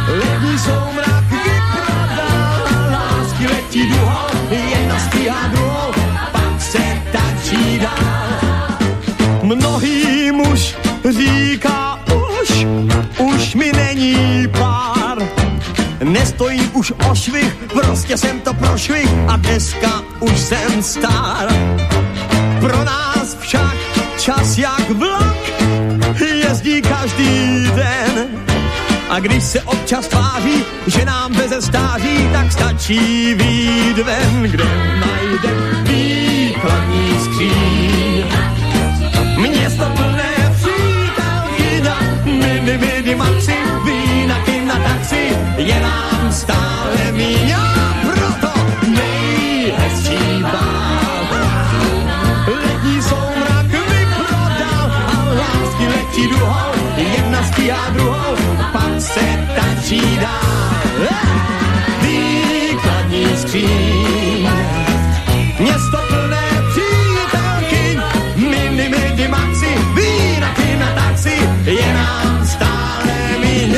letní soumrak vypadá, lásky letí duhou, jedna stíhá druhou, pak se tačí dál. Mnohý muž říká už, už mi není pár, Nestojím už o švih, prostě jsem to prošvih a dneska už jsem star. Pro nás čas jak vlak jezdí každý den. A když se občas tváří, že nám beze stáří, tak stačí výjít ven, kde najde výkladní skříň. Město plné přítelkyňa, mini, mini, maxi, vína, kina, taxi, je nám stále míň. a druhou, pak se ta třída výkladní skříň. Město plné přítelky, mini, mini, maxi, vína, na taxi, je nám stále mi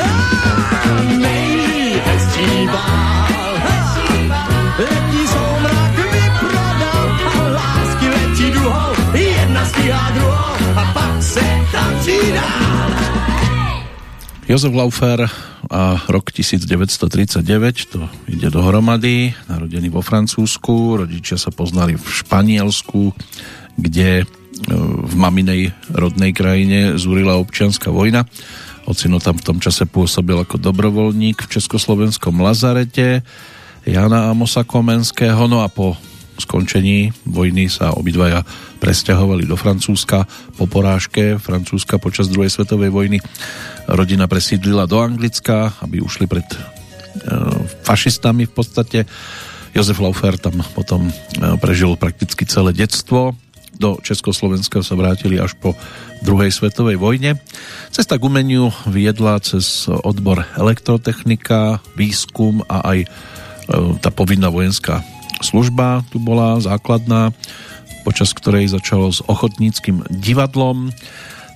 nejhezčí bál. Letní soumrak mi prodal a lásky letí duhou, jedna stíhá druhou a pak se ta třída Jozef Laufer a rok 1939, to ide dohromady, narodený vo Francúzsku, rodičia sa poznali v Španielsku, kde e, v maminej rodnej krajine zúrila občianská vojna. Ocino tam v tom čase pôsobil ako dobrovoľník v Československom Lazarete Jana Amosa Komenského, no a po skončení vojny sa obidvaja presťahovali do Francúzska po porážke Francúzska počas druhej svetovej vojny rodina presídlila do Anglicka, aby ušli pred e, fašistami v podstate. Jozef Laufer tam potom e, prežil prakticky celé detstvo. Do Československa sa vrátili až po druhej svetovej vojne. Cesta k umeniu viedla cez odbor elektrotechnika, výskum a aj e, tá povinná vojenská služba tu bola základná, počas ktorej začalo s ochotníckým divadlom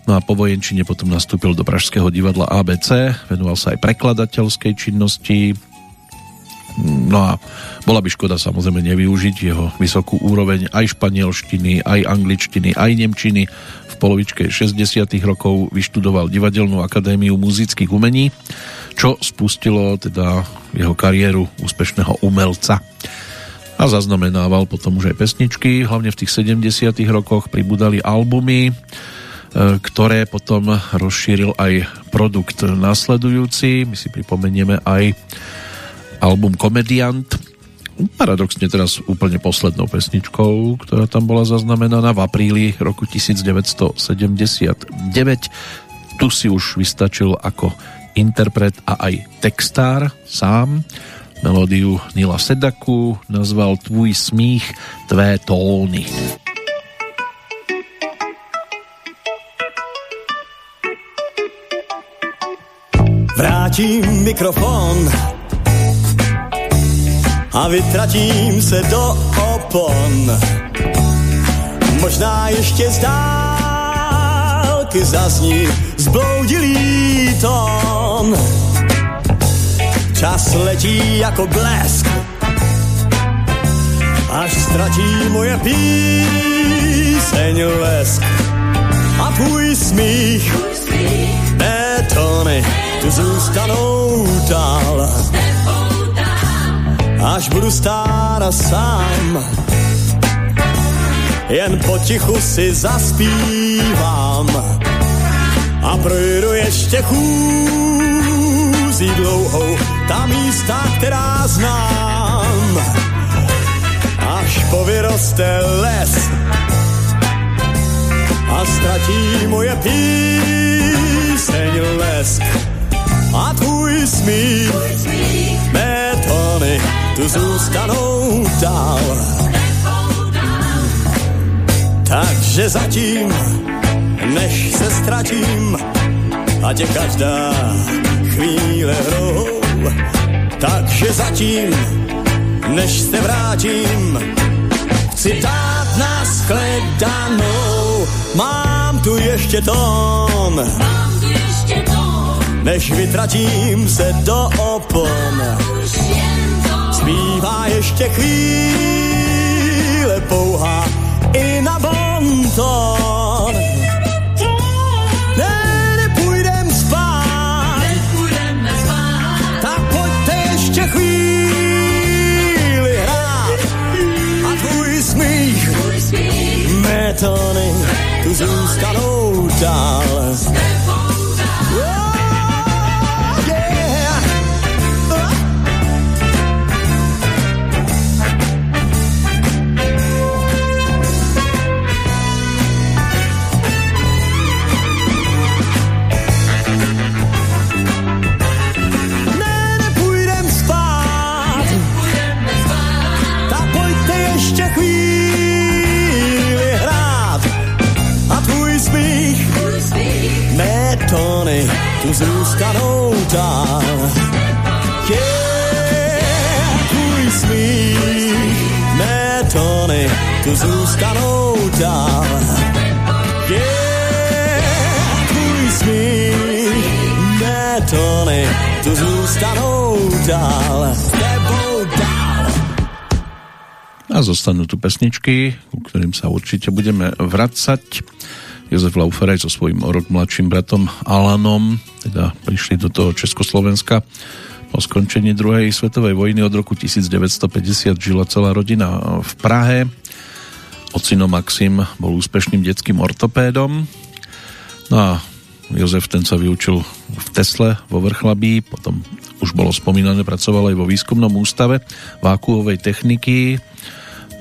No a po vojenčine potom nastúpil do Pražského divadla ABC, venoval sa aj prekladateľskej činnosti. No a bola by škoda samozrejme nevyužiť jeho vysokú úroveň aj španielštiny, aj angličtiny, aj nemčiny. V polovičke 60 rokov vyštudoval Divadelnú akadémiu muzických umení, čo spustilo teda jeho kariéru úspešného umelca a zaznamenával potom už aj pesničky, hlavne v tých 70 rokoch pribudali albumy, E, ktoré potom rozšíril aj produkt nasledujúci. My si pripomenieme aj album Komediant. Paradoxne teraz úplne poslednou pesničkou, ktorá tam bola zaznamenaná v apríli roku 1979. Tu si už vystačil ako interpret a aj textár sám. Melódiu Nila Sedaku nazval Tvůj smích, tvé tóny. Vrátím mikrofon a vytratím se do opon. Možná ještě z dálky zazní zbloudilý tón. Čas letí jako blesk, až ztratí moje píseň lesk. A tvůj smích, smích tóny tu zůstanou dál. Až budu stát a sám, jen potichu si zaspívám a projdu ještě chůzí dlouhou ta místa, která znám. Až povyroste les a ztratí moje píseň lesk a tvůj smích, mé tóny tu zůstanou dál. Takže zatím, než se ztratím, a tě každá chvíle hrou, takže zatím, než se vrátím, chci dát na shledanou. Mám tu ještě tón, mám tu ještě tón než vytratím se do opon. Zbývá ještě chvíle pouhá i na bonton. Mé tóny tu zůstanou dál. Tu zůstanou dál. Yeah, tvůj smích tu zůstanou dál. Yeah, tvůj smích, mé tóny, tu zůstanou dál. A zostanú tu pesničky, ku ktorým sa určite budeme vracať. Jozef Laufer aj so svojím rok mladším bratom Alanom teda prišli do toho Československa po skončení druhej svetovej vojny od roku 1950 žila celá rodina v Prahe. Ocino Maxim bol úspešným detským ortopédom. No a Jozef ten sa vyučil v Tesle vo Vrchlabí, potom už bolo spomínané, pracoval aj vo výskumnom ústave vákuovej techniky.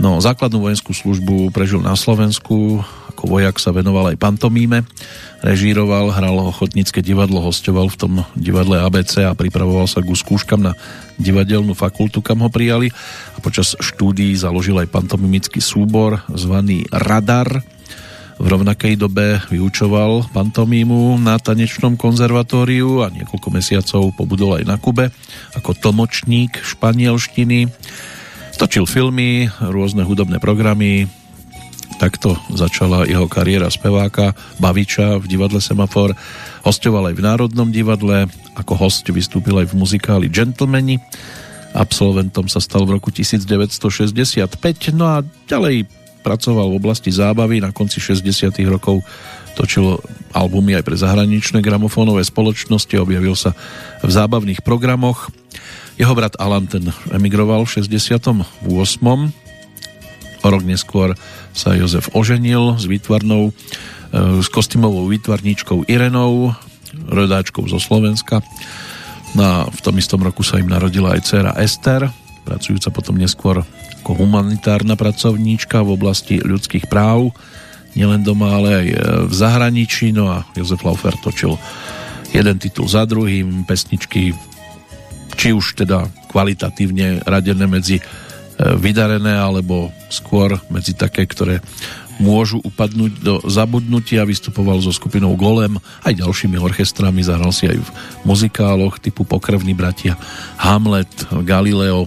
No, základnú vojenskú službu prežil na Slovensku, ako vojak sa venoval aj pantomíme režíroval, hral ochotnícke divadlo, hostoval v tom divadle ABC a pripravoval sa ku skúškam na divadelnú fakultu, kam ho prijali a počas štúdií založil aj pantomimický súbor zvaný Radar. V rovnakej dobe vyučoval pantomímu na tanečnom konzervatóriu a niekoľko mesiacov pobudol aj na Kube ako tlmočník španielštiny. Točil filmy, rôzne hudobné programy, Takto začala jeho kariéra speváka Baviča v divadle Semafor. Hostoval aj v Národnom divadle, ako host vystúpil aj v muzikáli Gentlemani. Absolventom sa stal v roku 1965, no a ďalej pracoval v oblasti zábavy. Na konci 60 rokov točil albumy aj pre zahraničné gramofónové spoločnosti, objavil sa v zábavných programoch. Jeho brat Alan ten emigroval v 68. O rok neskôr sa Jozef oženil s výtvarnou, e, s kostýmovou výtvarníčkou Irenou, rodáčkou zo Slovenska. No a v tom istom roku sa im narodila aj dcera Ester, pracujúca potom neskôr ako humanitárna pracovníčka v oblasti ľudských práv, nielen doma, ale aj e, v zahraničí. No a Jozef Laufer točil jeden titul za druhým, pesničky, či už teda kvalitatívne radené medzi vydarené alebo skôr medzi také, ktoré môžu upadnúť do zabudnutia. Vystupoval so skupinou Golem aj ďalšími orchestrami, zahral si aj v muzikáloch typu Pokrvní bratia, Hamlet, Galileo,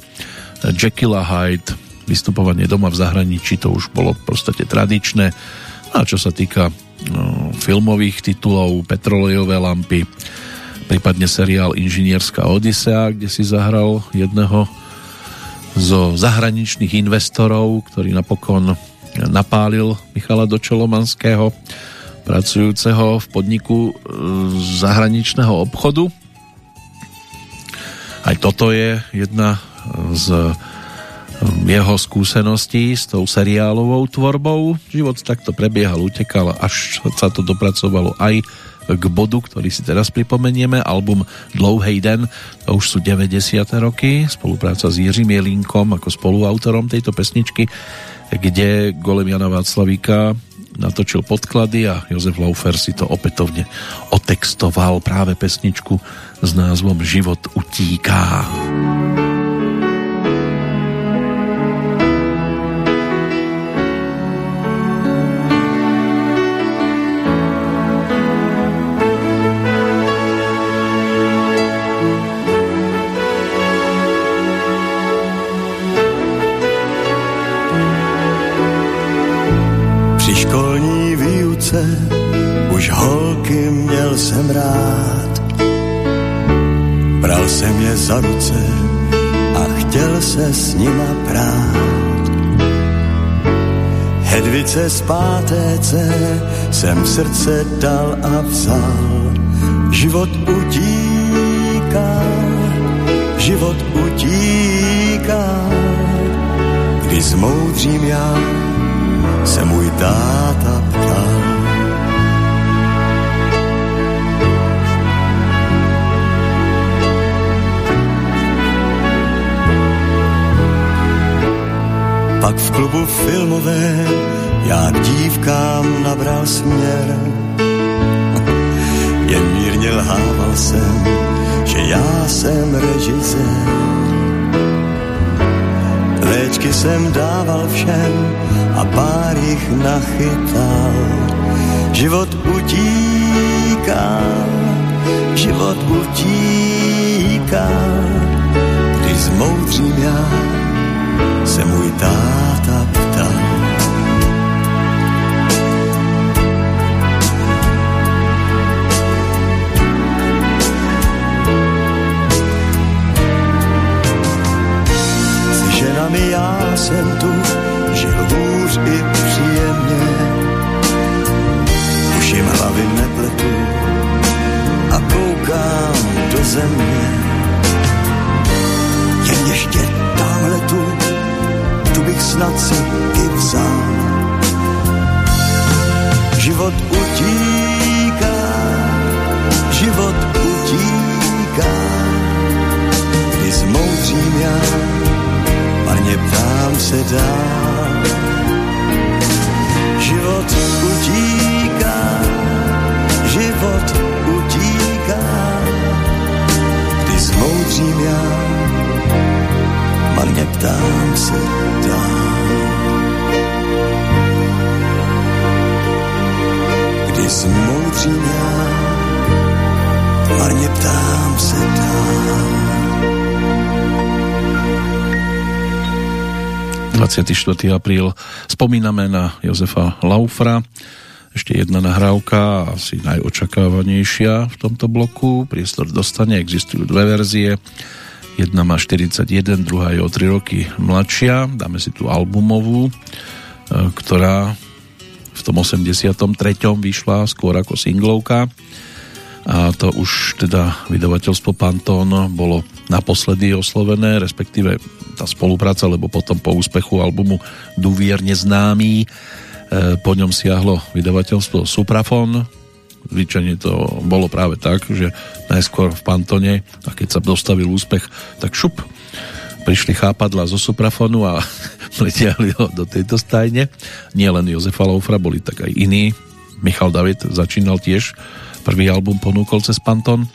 Jekyll Hyde, vystupovanie doma v zahraničí, to už bolo v podstate tradičné. A čo sa týka no, filmových titulov, Petrolejové lampy, prípadne seriál Inžinierská Odisea, kde si zahral jedného zo zahraničných investorov, ktorý napokon napálil Michala Dočolomanského, pracujúceho v podniku e, zahraničného obchodu. Aj toto je jedna z e, jeho skúseností s tou seriálovou tvorbou. Život takto prebiehal, utekal, až sa to dopracovalo aj k bodu, ktorý si teraz pripomenieme, album Dlouhej den, to už sú 90. roky, spolupráca s Jiřím Jelínkom ako spoluautorom tejto pesničky, kde Golem Jana Václavíka natočil podklady a Jozef Laufer si to opätovne otextoval práve pesničku s názvom Život utíká. za se s nima prát. Hedvice zpátéce jsem srdce dal a vzal. Život utíká, život utíká, když zmoudřím já, se můj táta ptal. Pak v klubu filmové já k dívkám nabral směr. Jen mírně lhával jsem, že já jsem režisér. Léčky jsem dával všem a pár jich nachytal. Život utíká, život utíká, když zmoudřím já se můj táta ptal. Se ženami já jsem tu žil hůř i příjemně. Už jim hlavy nepletu a koukám do země. Jen ještě tam letu bych snad si i vzal. Život utíká, život utíká, kdy zmoudřím já, marně ptám se dál. Život utíká, život utíká, kdy zmoudřím já, ptám se dál. Kdy zmoudřím já, marně ptám se dál. 24. apríl spomíname na Jozefa Laufra. Ešte jedna nahrávka, asi najočakávanejšia v tomto bloku. Priestor dostane, existujú dve verzie. Jedna má 41, druhá je o 3 roky mladšia. Dáme si tú albumovú, e, ktorá v tom 83. vyšla skôr ako singlovka a to už teda vydavateľstvo Pantón bolo naposledy oslovené, respektíve tá spolupráca, lebo potom po úspechu albumu Duvier neznámy e, po ňom siahlo vydavateľstvo Suprafon zvyčajne to bolo práve tak, že najskôr v Pantone a keď sa dostavil úspech, tak šup prišli chápadla zo Suprafonu a pritiahli ho do tejto stajne. Nie len Jozefa Laufra, boli tak aj iní. Michal David začínal tiež prvý album ponúkol cez Panton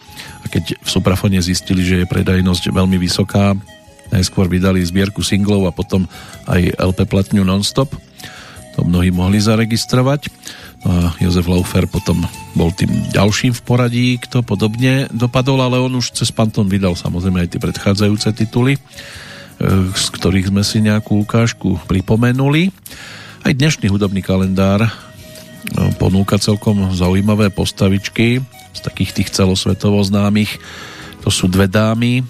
a keď v Suprafone zistili, že je predajnosť veľmi vysoká, Najskôr vydali zbierku singlov a potom aj LP platňu Nonstop. To mnohí mohli zaregistrovať. No a Jozef Laufer potom bol tým ďalším v poradí, kto podobne dopadol, ale on už cez Panton vydal samozrejme aj tie predchádzajúce tituly, e, z ktorých sme si nejakú ukážku pripomenuli. Aj dnešný hudobný kalendár e, ponúka celkom zaujímavé postavičky z takých tých celosvetovo známych. To sú dve dámy,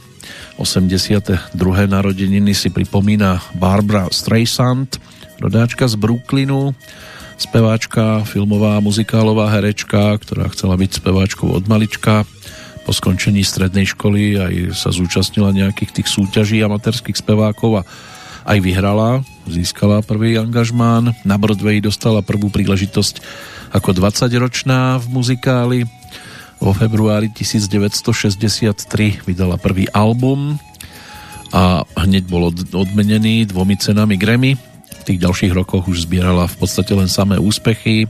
82. narodeniny si pripomína Barbara Streisand, rodáčka z Brooklynu, speváčka, filmová, muzikálová herečka, ktorá chcela byť speváčkou od malička. Po skončení strednej školy aj sa zúčastnila nejakých tých súťaží amatérských spevákov a aj vyhrala, získala prvý angažmán. Na Broadway dostala prvú príležitosť ako 20-ročná v muzikáli vo februári 1963 vydala prvý album a hneď bol odmenený dvomi cenami Grammy. V tých ďalších rokoch už zbierala v podstate len samé úspechy,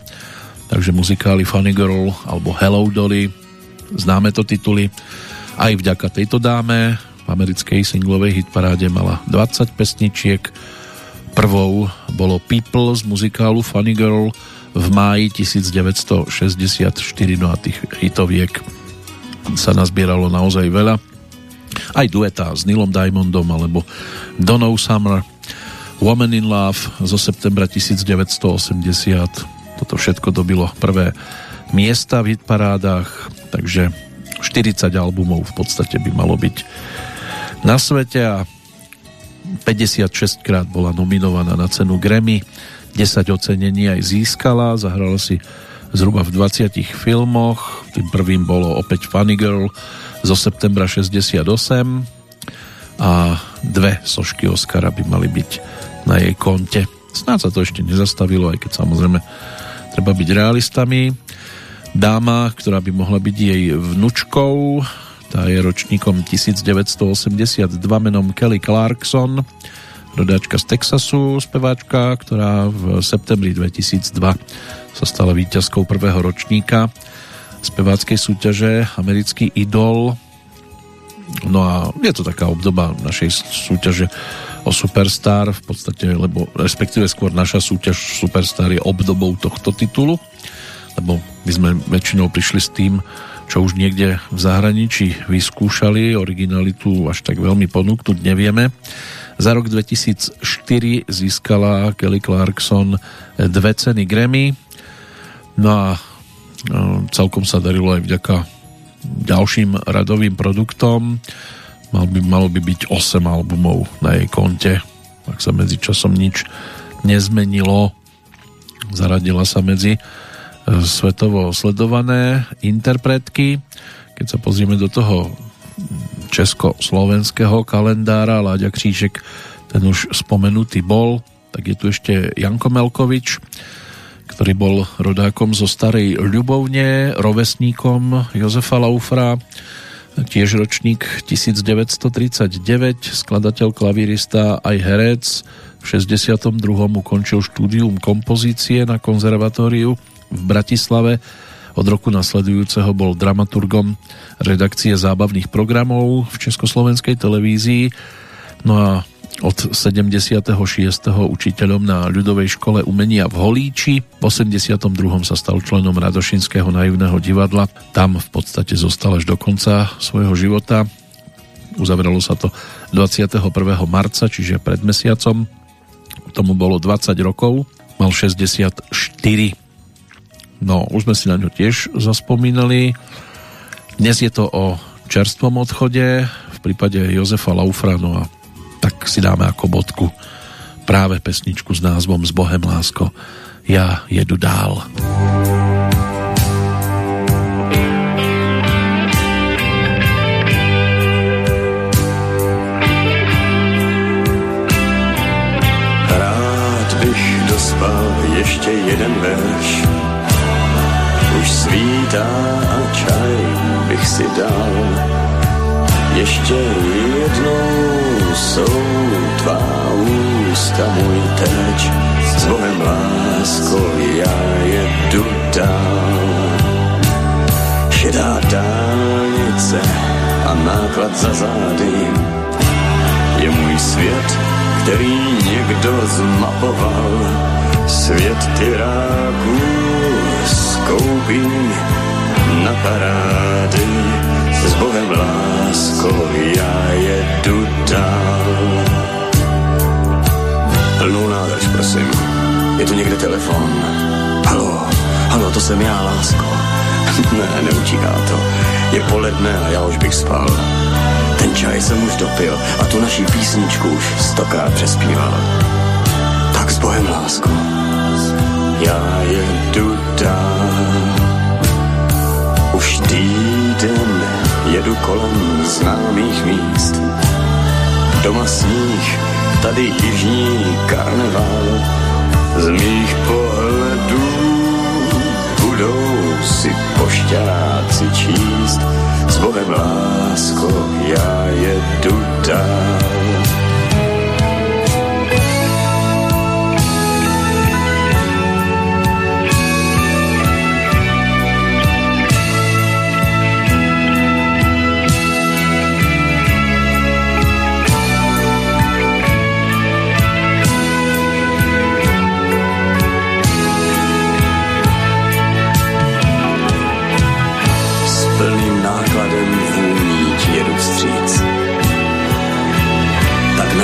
takže muzikály Funny Girl alebo Hello Dolly, známe to tituly. Aj vďaka tejto dáme v americkej singlovej hitparáde mala 20 pesničiek. Prvou bolo People z muzikálu Funny Girl, v máji 1964, no a tých hitoviek sa nazbieralo naozaj veľa. Aj dueta s Nilom Diamondom alebo Donou Summer, Woman in Love zo septembra 1980. Toto všetko dobilo prvé miesta v hitparádach, takže 40 albumov v podstate by malo byť na svete a 56 krát bola nominovaná na cenu Grammy 10 ocenení aj získala, zahrala si zhruba v 20 filmoch, tým prvým bolo opäť Funny Girl zo septembra 68 a dve sošky Oscara by mali byť na jej konte. Snáď sa to ešte nezastavilo, aj keď samozrejme treba byť realistami. Dáma, ktorá by mohla byť jej vnučkou, tá je ročníkom 1982 menom Kelly Clarkson, rodáčka z Texasu, speváčka, ktorá v septembri 2002 sa stala víťazkou prvého ročníka speváckej súťaže Americký idol. No a je to taká obdoba našej súťaže o Superstar v podstate, lebo respektíve skôr naša súťaž Superstar je obdobou tohto titulu, lebo my sme väčšinou prišli s tým, čo už niekde v zahraničí vyskúšali, originalitu až tak veľmi ponúknuť nevieme za rok 2004 získala Kelly Clarkson dve ceny Grammy. No a no, celkom sa darilo aj vďaka ďalším radovým produktom. Mal by, malo by byť 8 albumov na jej konte. ak sa medzi časom nič nezmenilo. Zaradila sa medzi e, svetovo sledované interpretky. Keď sa pozrieme do toho česko-slovenského kalendára, Láďa Křížek, ten už spomenutý bol, tak je tu ešte Janko Melkovič, ktorý bol rodákom zo Starej Ľubovne, rovesníkom Jozefa Laufra, tiež ročník 1939, skladateľ, klavírista aj herec. V 62. ukončil štúdium kompozície na konzervatóriu v Bratislave. Od roku nasledujúceho bol dramaturgom redakcie zábavných programov v Československej televízii. No a od 76. učiteľom na ľudovej škole umenia v Holíči. V 82. sa stal členom Radošinského naivného divadla. Tam v podstate zostal až do konca svojho života. Uzavrelo sa to 21. marca, čiže pred mesiacom. Tomu bolo 20 rokov. Mal 64. No, už sme si na ňu tiež zaspomínali. Dnes je to o čerstvom odchode v prípade Jozefa Laufra, no a tak si dáme ako bodku práve pesničku s názvom S Bohem lásko. Ja jedu dál. Rád bych dospal ještě jeden verš. Už svítá a čaj bych si dal. Ještě jednou jsou tvá ústa můj teč. S Bohem lásko já jedu dál. Šedá dálnice a náklad za zády je můj svět, který někdo zmapoval. Svět tyráků skoupí na parády Bohem lásko já jedu dál. Plnou nádrž, prosím. Je tu někde telefon? Halo, halo, to jsem já, lásko. ne, neutíká to. Je poledne a já už bych spal. Ten čaj jsem už dopil a tu naší písničku už stokrát přespíval. Tak s Bohem, lásko. Já jedu dál. Už týden jedu kolem známých míst. Doma sníh, tady jižní karneval. Z mých pohledů budou si pošťáci číst. S Bohem lásko, já jedu dál.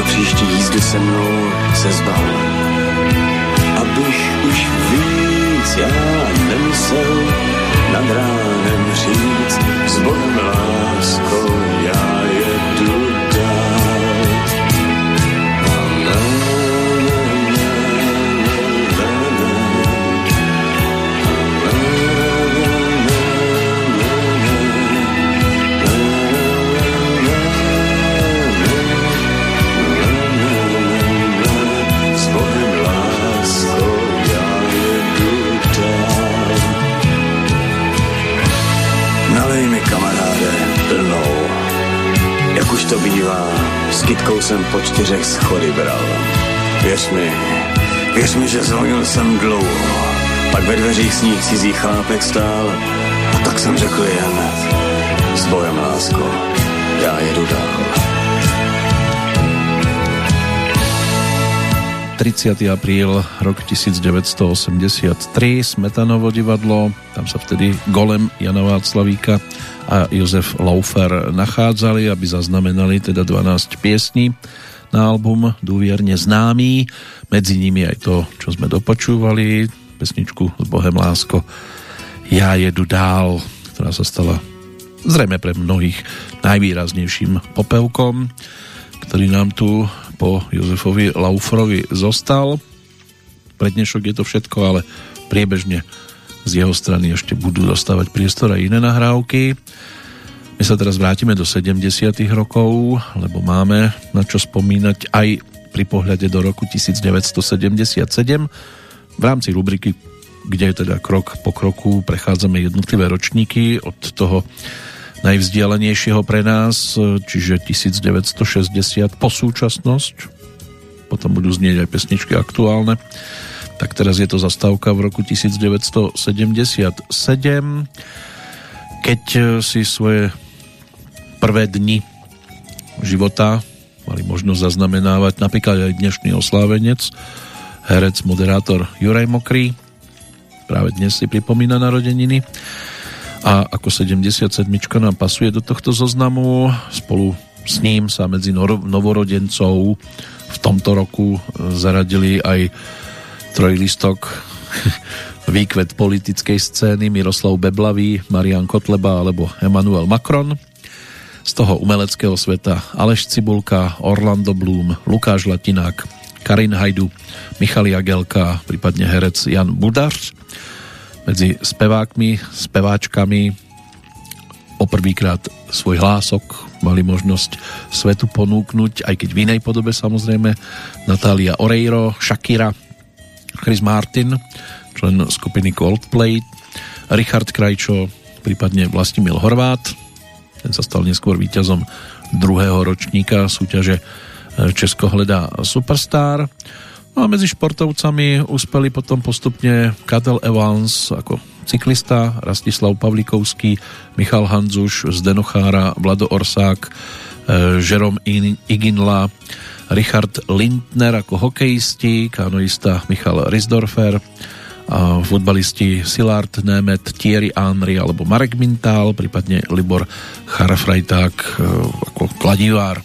Příští jízdy se mnou se zbal. Abych už víc já nemusel nad ránem říct po čtyřech schody bral. Věř mi, věř mi, že zvonil jsem dlouho, pak ve dveřích sníh cizí chlápek stál a tak jsem řekl jen s bojem lásko, já jedu dál. 30. apríl rok 1983 Smetanovo divadlo, tam sa vtedy golem Jana Václavíka a Jozef Laufer nachádzali, aby zaznamenali teda 12 piesní na album Dôvierne známy, medzi nimi aj to, čo sme dopočúvali, pesničku s Bohem Lásko Ja jedu dál, ktorá sa stala zrejme pre mnohých najvýraznejším popevkom, ktorý nám tu po Jozefovi Laufrovi zostal. Pre dnešok je to všetko, ale priebežne z jeho strany ešte budú dostávať priestor aj iné nahrávky. My sa teraz vrátime do 70. rokov, lebo máme na čo spomínať aj pri pohľade do roku 1977 v rámci rubriky, kde teda krok po kroku prechádzame jednotlivé ročníky od toho najvzdialenejšieho pre nás, čiže 1960 po súčasnosť. Potom budú znieť aj pesničky aktuálne. Tak teraz je to zastávka v roku 1977, keď si svoje prvé dni života mali možnosť zaznamenávať napríklad aj dnešný oslávenec, herec, moderátor Juraj Mokrý, práve dnes si pripomína narodeniny a ako 77 nám pasuje do tohto zoznamu. Spolu s ním sa medzi novorodencov v tomto roku zaradili aj trojlistok výkvet politickej scény Miroslav Beblavý, Marian Kotleba alebo Emmanuel Macron. Z toho umeleckého sveta. Aleš Cibulka, Orlando Bloom, Lukáš Latinák, Karin Hajdu, Michal Jagelka, prípadne herec Jan Budař. Medzi spevákmi, speváčkami poprvýkrát svoj hlások mali možnosť svetu ponúknuť, aj keď v inej podobe samozrejme. Natália Oreiro, Shakira, Chris Martin, člen skupiny Coldplay, Richard Krajčo, prípadne Vlastimil Horvát, ten sa stal neskôr víťazom druhého ročníka súťaže Česko hledá Superstar. No a medzi športovcami uspeli potom postupne Katel Evans ako cyklista, Rastislav Pavlikovský, Michal Hanzuš, Zdenochára, Vlado Orsák, e, Žerom Iginla, Richard Lindner ako hokejisti, kanoista Michal Risdorfer, futbalisti Silard Nemet, Thierry Henry alebo Marek Mintal, prípadne Libor Charfrajták e, ako kladivár.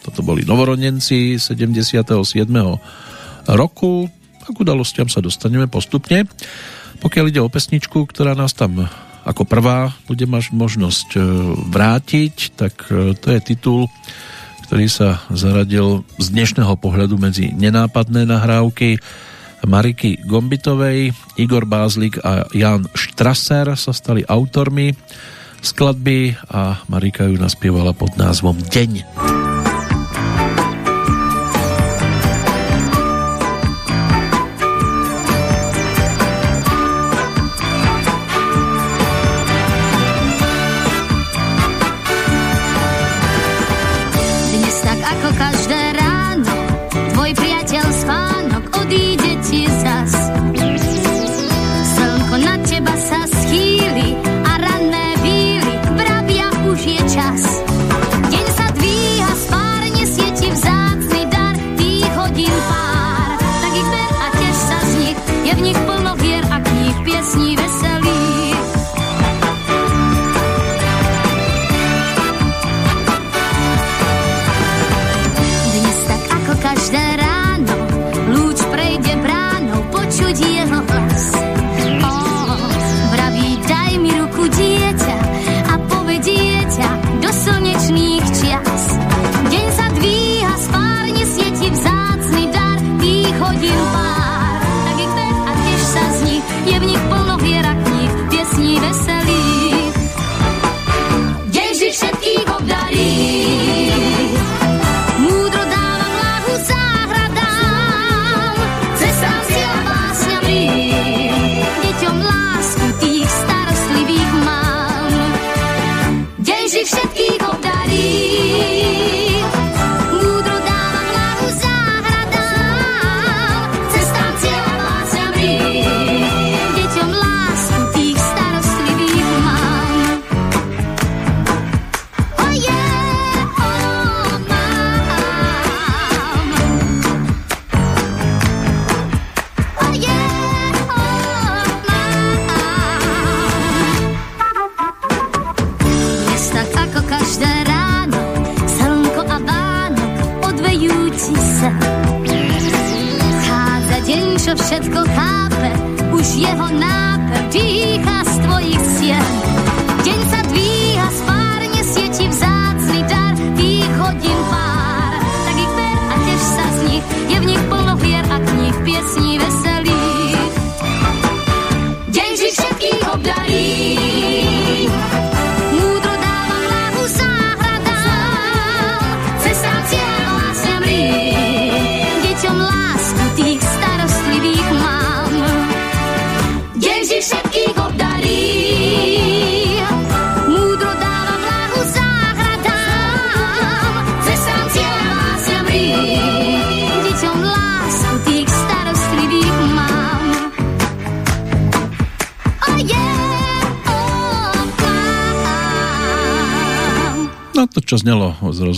Toto boli novorodenci 77 roku. K udalostiam sa dostaneme postupne. Pokiaľ ide o pesničku, ktorá nás tam ako prvá bude mať možnosť e, vrátiť, tak e, to je titul, ktorý sa zaradil z dnešného pohľadu medzi nenápadné nahrávky Mariky Gombitovej, Igor Bázlik a Jan Štraser sa stali autormi skladby a Marika ju naspievala pod názvom Deň. No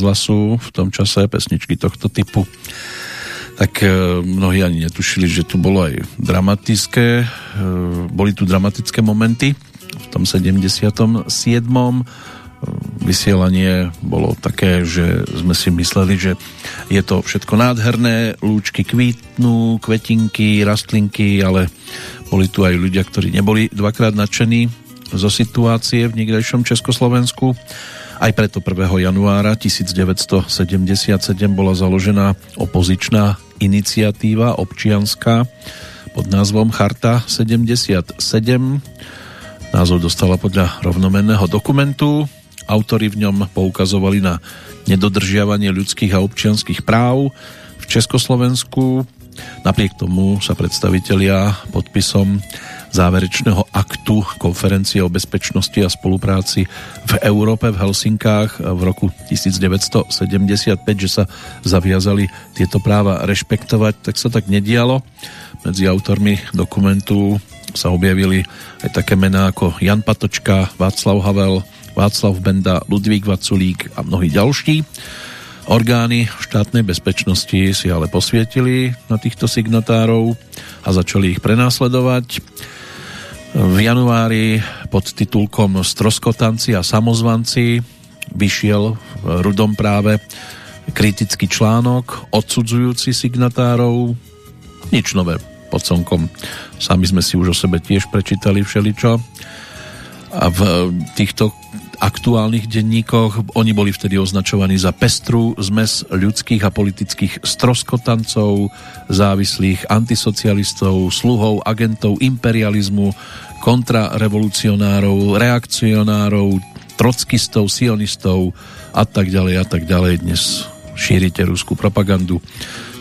rozhlasu v tom čase, pesničky tohto typu, tak e, mnohí ani netušili, že tu bolo aj dramatické, e, boli tu dramatické momenty v tom 77. Vysielanie bolo také, že sme si mysleli, že je to všetko nádherné, lúčky kvítnu, kvetinky, rastlinky, ale boli tu aj ľudia, ktorí neboli dvakrát nadšení zo situácie v niekdejšom Československu. Aj preto 1. januára 1977 bola založená opozičná iniciatíva občianská pod názvom Charta 77. Názov dostala podľa rovnomenného dokumentu. Autori v ňom poukazovali na nedodržiavanie ľudských a občianských práv v Československu. Napriek tomu sa predstavitelia podpisom záverečného aktu konferencie o bezpečnosti a spolupráci v Európe v Helsinkách v roku 1975, že sa zaviazali tieto práva rešpektovať, tak sa tak nedialo. Medzi autormi dokumentu sa objavili aj také mená ako Jan Patočka, Václav Havel, Václav Benda, Ludvík Vaculík a mnohí ďalší. Orgány štátnej bezpečnosti si ale posvietili na týchto signatárov a začali ich prenásledovať. V januári pod titulkom Stroskotanci a samozvanci vyšiel v Rudom práve kritický článok odsudzujúci signatárov. Nič nové pod slnkom. Sami sme si už o sebe tiež prečítali všeličo. A v týchto aktuálnych denníkoch. Oni boli vtedy označovaní za pestru zmes ľudských a politických stroskotancov, závislých antisocialistov, sluhov, agentov imperializmu, kontrarevolucionárov, reakcionárov, trockistov, sionistov a tak ďalej a tak ďalej. Dnes šírite ruskú propagandu,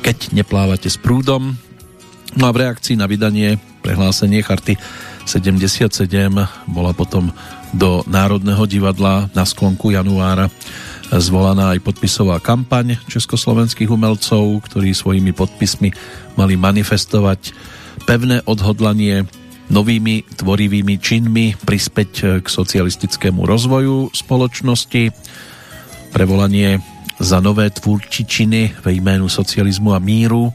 keď neplávate s prúdom. No a v reakcii na vydanie prehlásenie charty 77 bola potom do Národného divadla na sklonku januára. Zvolaná aj podpisová kampaň československých umelcov, ktorí svojimi podpismi mali manifestovať pevné odhodlanie novými tvorivými činmi prispäť k socialistickému rozvoju spoločnosti, prevolanie za nové tvúrčičiny ve jménu socializmu a míru.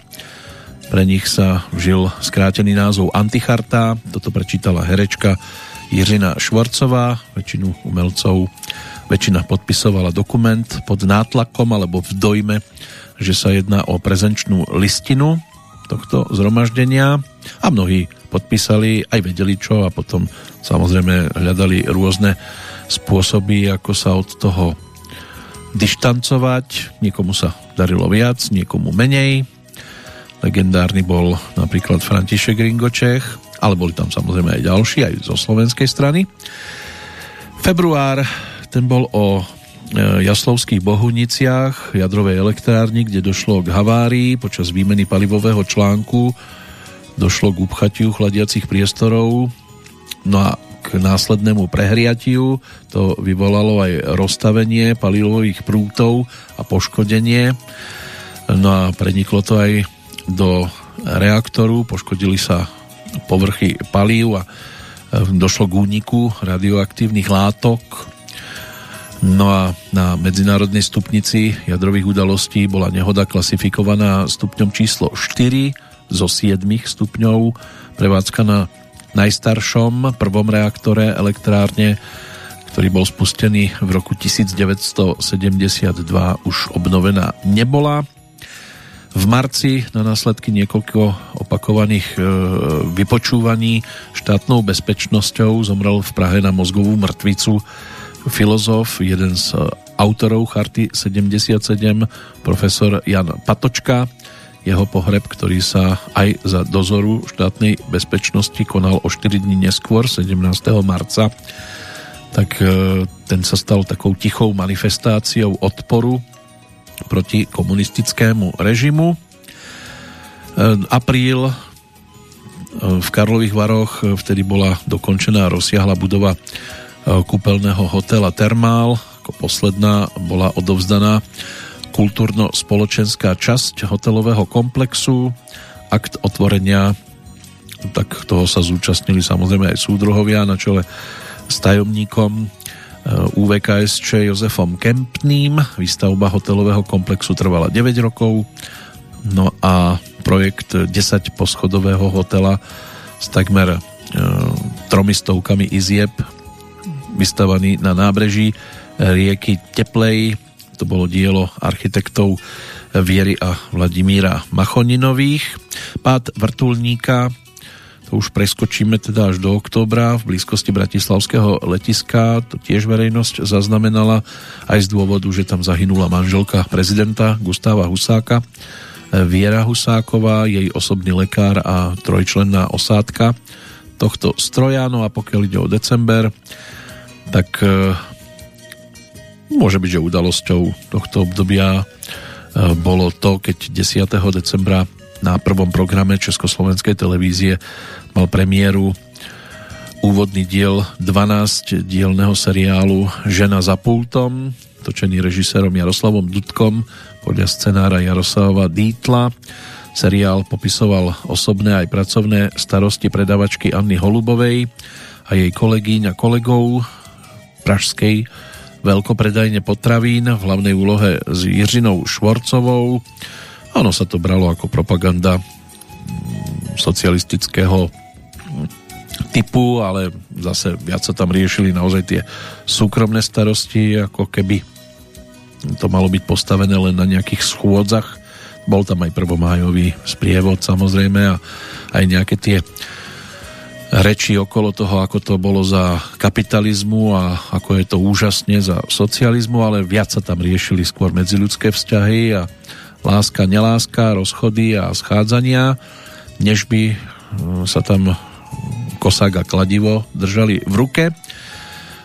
Pre nich sa vžil skrátený názov Anticharta, toto prečítala herečka Jiřina Švorcová, väčšinu umelcov, väčšina podpisovala dokument pod nátlakom alebo v dojme, že sa jedná o prezenčnú listinu tohto zhromaždenia a mnohí podpísali, aj vedeli čo a potom samozrejme hľadali rôzne spôsoby, ako sa od toho dištancovať. Niekomu sa darilo viac, niekomu menej. Legendárny bol napríklad František Ringočech, ale boli tam samozrejme aj ďalší, aj zo slovenskej strany. Február, ten bol o e, Jaslovských Bohuniciach, jadrovej elektrárni, kde došlo k havárii počas výmeny palivového článku, došlo k upchatiu chladiacich priestorov, no a k následnému prehriatiu to vyvolalo aj rozstavenie palivových prútov a poškodenie. No a preniklo to aj do reaktoru, poškodili sa povrchy palív a e, došlo k úniku radioaktívnych látok. No a na medzinárodnej stupnici jadrových udalostí bola nehoda klasifikovaná stupňom číslo 4 zo 7 stupňov, prevádzka na najstaršom prvom reaktore elektrárne, ktorý bol spustený v roku 1972, už obnovená nebola. V marci na následky niekoľko opakovaných e, vypočúvaní štátnou bezpečnosťou zomrel v Prahe na mozgovú mŕtvicu filozof, jeden z autorov Charty 77, profesor Jan Patočka. Jeho pohreb, ktorý sa aj za dozoru štátnej bezpečnosti konal o 4 dní neskôr, 17. marca, tak e, ten sa stal takou tichou manifestáciou odporu proti komunistickému režimu. E, apríl e, v Karlových Varoch e, vtedy bola dokončená rozsiahla budova kúpeľného hotela Termál. Ako posledná bola odovzdaná kultúrno-spoločenská časť hotelového komplexu. Akt otvorenia, tak toho sa zúčastnili samozrejme aj súdruhovia na čele s tajomníkom UVKSČ Jozefom Kempným. Výstavba hotelového komplexu trvala 9 rokov. No a projekt 10 poschodového hotela s takmer e, tromistovkami izieb vystavaný na nábreží rieky Teplej. To bolo dielo architektov Viery a Vladimíra Machoninových. Pád vrtulníka to už preskočíme teda až do októbra v blízkosti Bratislavského letiska. To tiež verejnosť zaznamenala aj z dôvodu, že tam zahynula manželka prezidenta Gustáva Husáka. Viera Husáková, jej osobný lekár a trojčlenná osádka tohto stroja. No a pokiaľ ide o december, tak e, môže byť, že udalosťou tohto obdobia e, bolo to, keď 10. decembra na prvom programe Československej televízie mal premiéru úvodný diel 12 dielného seriálu Žena za pultom, točený režisérom Jaroslavom Dudkom podľa scenára Jaroslava Dítla. Seriál popisoval osobné aj pracovné starosti predavačky Anny Holubovej a jej kolegyň a kolegov pražskej veľkopredajne potravín v hlavnej úlohe s Jiřinou Švorcovou ono sa to bralo ako propaganda socialistického typu, ale zase viac sa tam riešili naozaj tie súkromné starosti, ako keby to malo byť postavené len na nejakých schôdzach. Bol tam aj prvomájový sprievod samozrejme a aj nejaké tie reči okolo toho, ako to bolo za kapitalizmu a ako je to úžasne za socializmu, ale viac sa tam riešili skôr medziľudské vzťahy a láska, neláska, rozchody a schádzania, než by e, sa tam kosák a kladivo držali v ruke.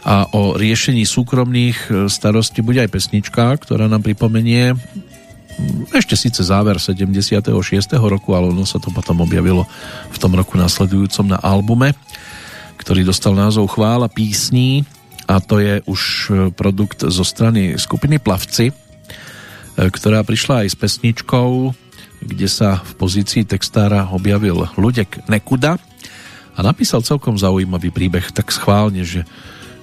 A o riešení súkromných e, starostí bude aj pesnička, ktorá nám pripomenie ešte síce záver 76. roku, ale ono sa to potom objavilo v tom roku nasledujúcom na albume, ktorý dostal názov Chvála písní a to je už produkt zo strany skupiny Plavci, ktorá prišla aj s pesničkou, kde sa v pozícii textára objavil Ludek Nekuda a napísal celkom zaujímavý príbeh tak schválne, že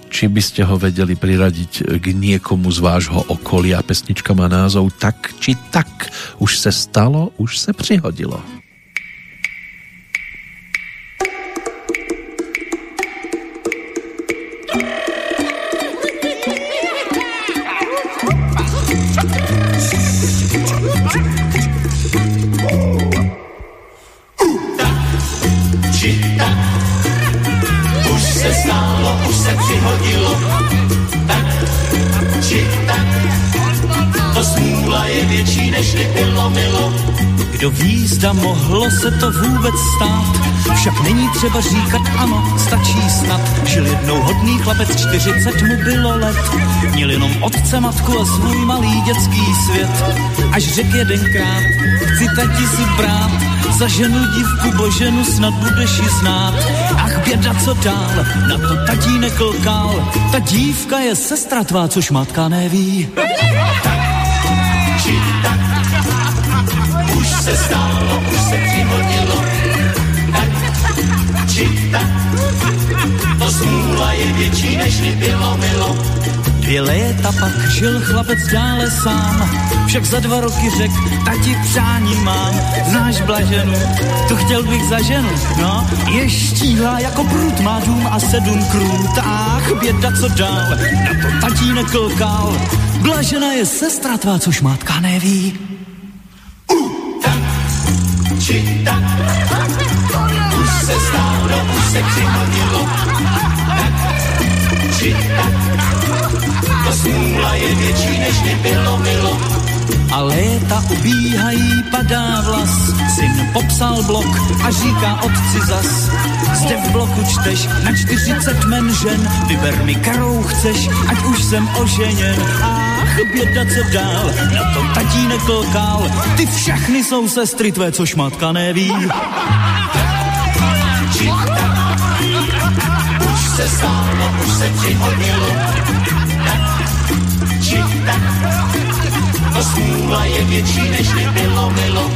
či by ste ho vedeli priradiť k niekomu z vášho okolia. Pesnička má názov Tak či tak. Už se stalo, už se přihodilo. Kdo ví, zda mohlo se to vůbec stát, však není třeba říkat ano, stačí snad. Žil jednou hodný chlapec, 40 mu bylo let, měl jenom otce, matku a svůj malý dětský svět. Až řek jedenkrát, chci tati si brát, za ženu dívku boženu snad budeš ji znát. Ach běda, co dál, na to tatínek klkal, ta dívka je sestra tvá, což matka neví. Tak, či tak, se stalo, už se přihodilo. Tak, či tak, smůla je větší, než bylo milo. Dvě léta pak žil chlapec dále sám, však za dva roky řek, tati přání mám, znáš blaženu, tu chtěl bych za ženu, no, je štíhlá jako prut, má dům a sedm krůt, ach, běda co dál, na to tatínek klkal, blažena je sestra tvá, což mátka neví či tak. Už se stálo, už se přihodilo. Tak. To smůla je větší, než mě bylo milo. A léta ubíhají, padá vlas. Syn popsal blok a říká otci zas. Zde v bloku čteš na 40 men žen. Vyber mi, karou chceš, ať už jsem oženěn. A běda, co dál, na to tatínek klkal, ty všechny jsou sestry tvé, což matka neví. Se stálo, už se přihodilo, či tak, to smůla je větší, než by bylo milo.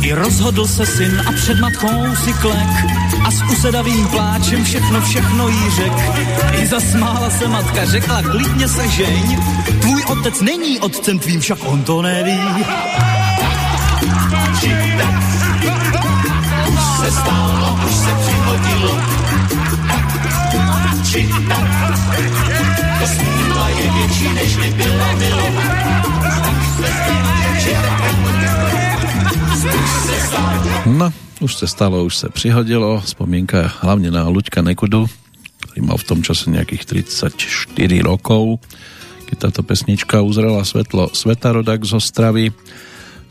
I rozhodl se syn a před matkou si klek. A s usedavým pláčem všechno, všechno jí řek. I zasmála se matka, řekla klidně se žeň, tvůj otec není otcem tvým, však on to neví. Už se stalo, už se přihodilo, či to smůla je větší, než byla milovat. No, už se stalo, už se přihodilo. Spomienka hlavne na Luďka Nekudu, ktorý mal v tom čase nejakých 34 rokov, keď táto pesnička uzrela svetlo sveta rodak z Ostravy,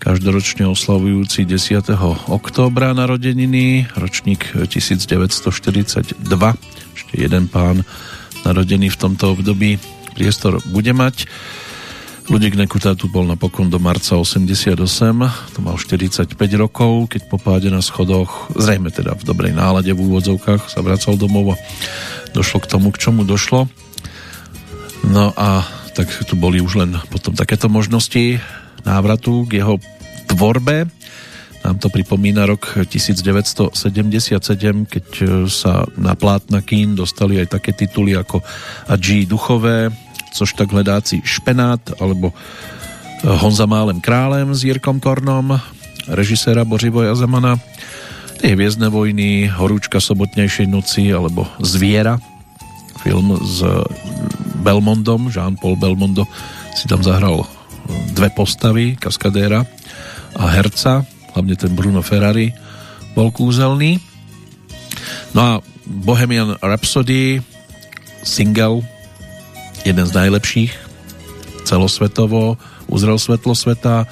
každoročne oslavujúci 10. októbra narodeniny, ročník 1942. Ešte jeden pán narodený v tomto období priestor bude mať. Ludek Nekuta tu bol napokon do marca 88, to mal 45 rokov, keď po páde na schodoch, zrejme teda v dobrej nálade v úvodzovkách, sa vracal domov a došlo k tomu, k čomu došlo. No a tak tu boli už len potom takéto možnosti návratu k jeho tvorbe. Nám to pripomína rok 1977, keď sa na plátna kín dostali aj také tituly ako G. Duchové, což tak hledáci Špenát alebo eh, Honza Málem králem s Jirkom Kornom, režiséra Bořivoja Zemana, tie hviezdne vojny, Horúčka sobotnejšej noci alebo Zviera, film s Belmondom, Jean-Paul Belmondo si tam zahral dve postavy, kaskadéra a herca, hlavne ten Bruno Ferrari bol kúzelný. No a Bohemian Rhapsody single jeden z najlepších celosvetovo, uzrel svetlo sveta,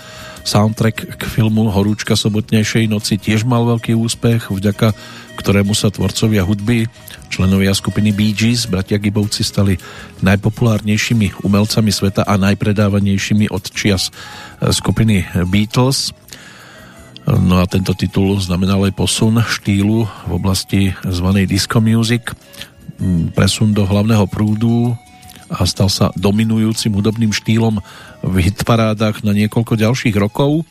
soundtrack k filmu Horúčka sobotnejšej noci tiež mal veľký úspech, vďaka ktorému sa tvorcovia hudby, členovia skupiny Bee Gees, bratia Gibovci stali najpopulárnejšími umelcami sveta a najpredávanejšími od čias e, skupiny Beatles. No a tento titul znamenal aj posun štýlu v oblasti zvanej disco music, presun do hlavného prúdu a stal sa dominujúcim hudobným štýlom v hitparádach na niekoľko ďalších rokov,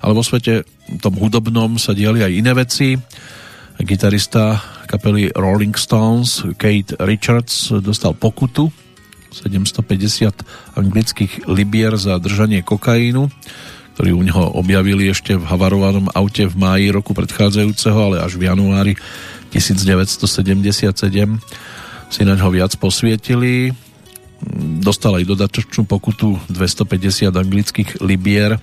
ale vo svete tom hudobnom sa diali aj iné veci. Gitarista kapely Rolling Stones Kate Richards dostal pokutu 750 anglických libier za držanie kokainu, ktorý u neho objavili ešte v havarovanom aute v máji roku predchádzajúceho, ale až v januári 1977 si na ňo viac posvietili. Dostal aj dodatočnú pokutu 250 anglických libier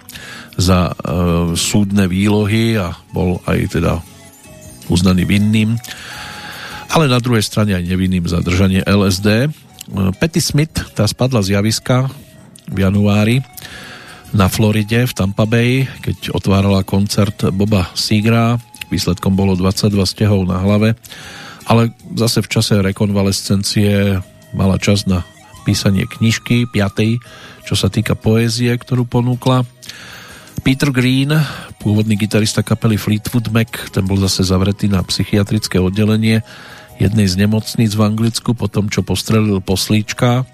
za e, súdne výlohy a bol aj teda uznaný vinným. Ale na druhej strane aj nevinným za držanie LSD. E, Patty Smith tá spadla z javiska v januári na Floride v Tampa Bay, keď otvárala koncert Boba Segra. Výsledkom bolo 22 stehov na hlave, ale zase v čase rekonvalescencie mala čas na písanie knižky, piatej, čo sa týka poézie, ktorú ponúkla. Peter Green, pôvodný gitarista kapely Fleetwood Mac, ten bol zase zavretý na psychiatrické oddelenie jednej z nemocníc v Anglicku po tom, čo postrelil poslíčka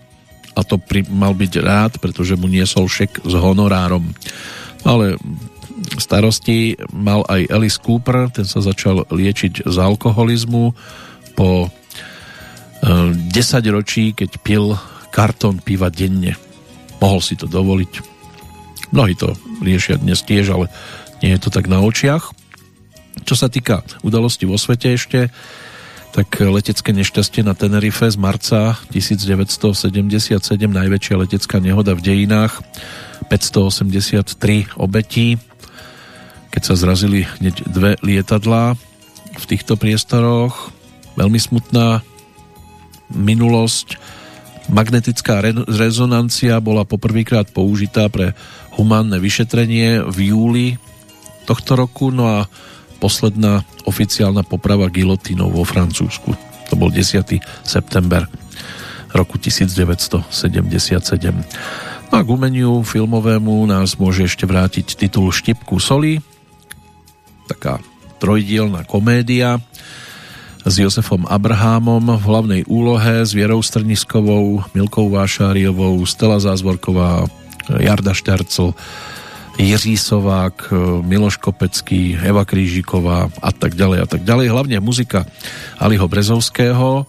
a to pri, mal byť rád, pretože mu niesol šek s honorárom. Ale starosti mal aj Alice Cooper, ten sa začal liečiť z alkoholizmu po 10 eh, ročí, keď pil kartón piva denne. Mohol si to dovoliť. Mnohí to riešia dnes tiež, ale nie je to tak na očiach. Čo sa týka udalosti vo svete ešte, tak letecké nešťastie na Tenerife z marca 1977, najväčšia letecká nehoda v dejinách, 583 obetí, keď sa zrazili hneď dve lietadlá v týchto priestoroch. Veľmi smutná minulosť Magnetická re- rezonancia bola poprvýkrát použitá pre humánne vyšetrenie v júli tohto roku, no a posledná oficiálna poprava gilotínou vo Francúzsku. To bol 10. september roku 1977. No a k umeniu filmovému nás môže ešte vrátiť titul Štipku soli, taká trojdielná komédia, s Josefom Abrahámom v hlavnej úlohe, s Vierou Strniskovou, Milkou Vášáriovou, Stela Zázvorková, Jarda Štercl, Jiří Sovák, Miloš Kopecký, Eva Krížiková a tak ďalej a tak ďalej. Hlavne muzika Aliho Brezovského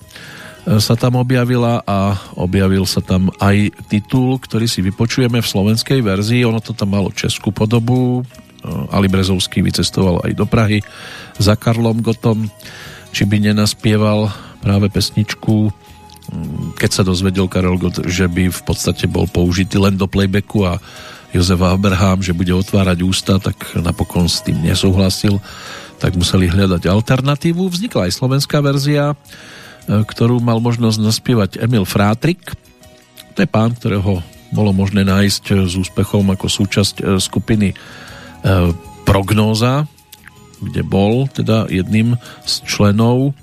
sa tam objavila a objavil sa tam aj titul, ktorý si vypočujeme v slovenskej verzii. Ono to tam malo českú podobu. Ali Brezovský vycestoval aj do Prahy za Karlom Gotom, či by nenaspieval práve pesničku mm, keď sa dozvedel Karel Gott, že by v podstate bol použitý len do playbacku a Jozef Abraham, že bude otvárať ústa, tak napokon s tým nesúhlasil, tak museli hľadať alternatívu. Vznikla aj slovenská verzia, E, ktorú mal možnosť naspievať Emil Frátrik. To je pán, ktorého bolo možné nájsť e, s úspechom ako súčasť e, skupiny Prognóza, kde bol teda jedným z členov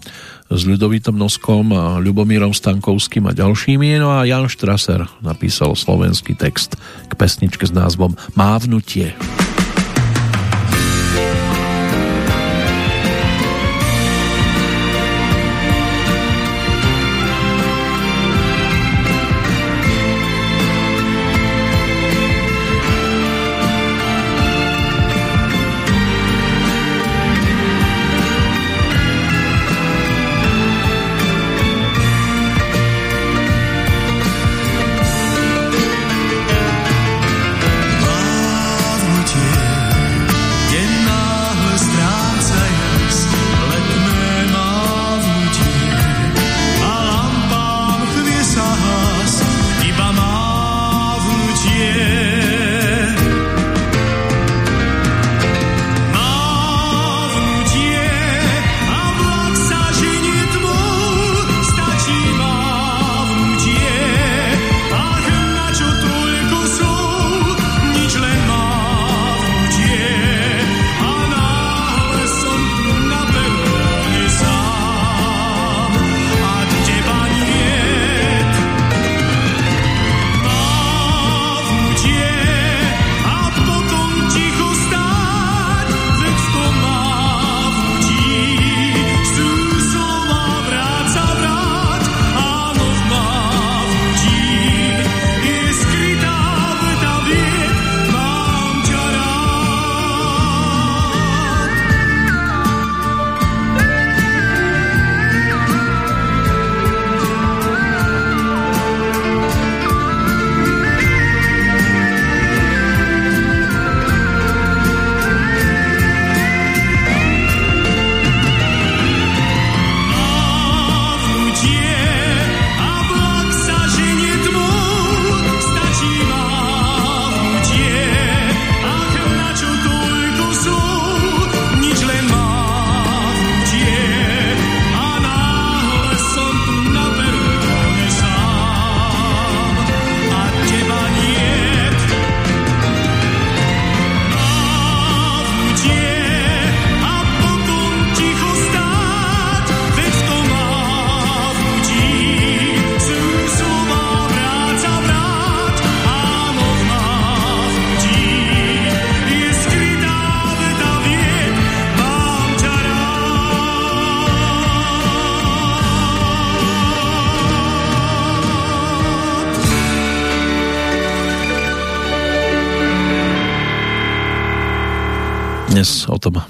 s Ľudovítom Noskom a Ľubomírom Stankovským a ďalšími. No a Jan Štraser napísal slovenský text k pesničke s názvom Mávnutie. Mávnutie.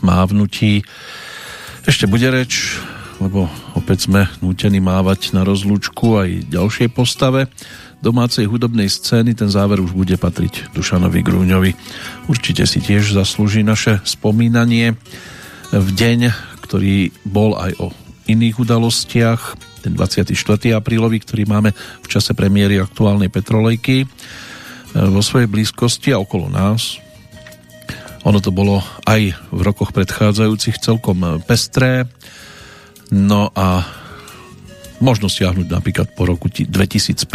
Mávnutí ešte bude reč, lebo opäť sme nútení mávať na rozlúčku aj ďalšej postave domácej hudobnej scény. Ten záver už bude patriť Dušanovi Grúňovi. Určite si tiež zaslúži naše spomínanie v deň, ktorý bol aj o iných udalostiach, ten 24. aprílový, ktorý máme v čase premiéry aktuálnej Petrolejky vo svojej blízkosti a okolo nás ono to bolo aj v rokoch predchádzajúcich celkom pestré. No a možno siahnuť napríklad po roku 2005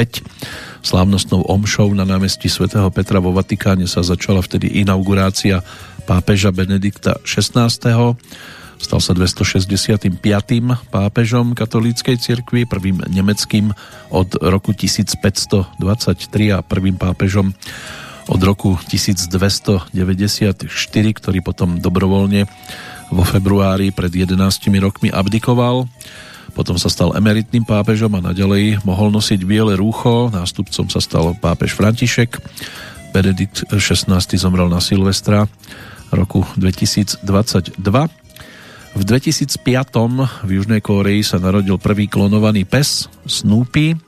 slávnostnou omšou na námestí svätého Petra vo Vatikáne sa začala vtedy inaugurácia pápeža Benedikta XVI. Stal sa 265. pápežom katolíckej cirkvi, prvým nemeckým od roku 1523 a prvým pápežom od roku 1294, ktorý potom dobrovoľne vo februári pred 11 rokmi abdikoval. Potom sa stal emeritným pápežom a naďalej mohol nosiť biele rúcho. Nástupcom sa stal pápež František. Benedikt XVI zomrel na Silvestra roku 2022. V 2005 v Južnej Kóreji sa narodil prvý klonovaný pes Snoopy.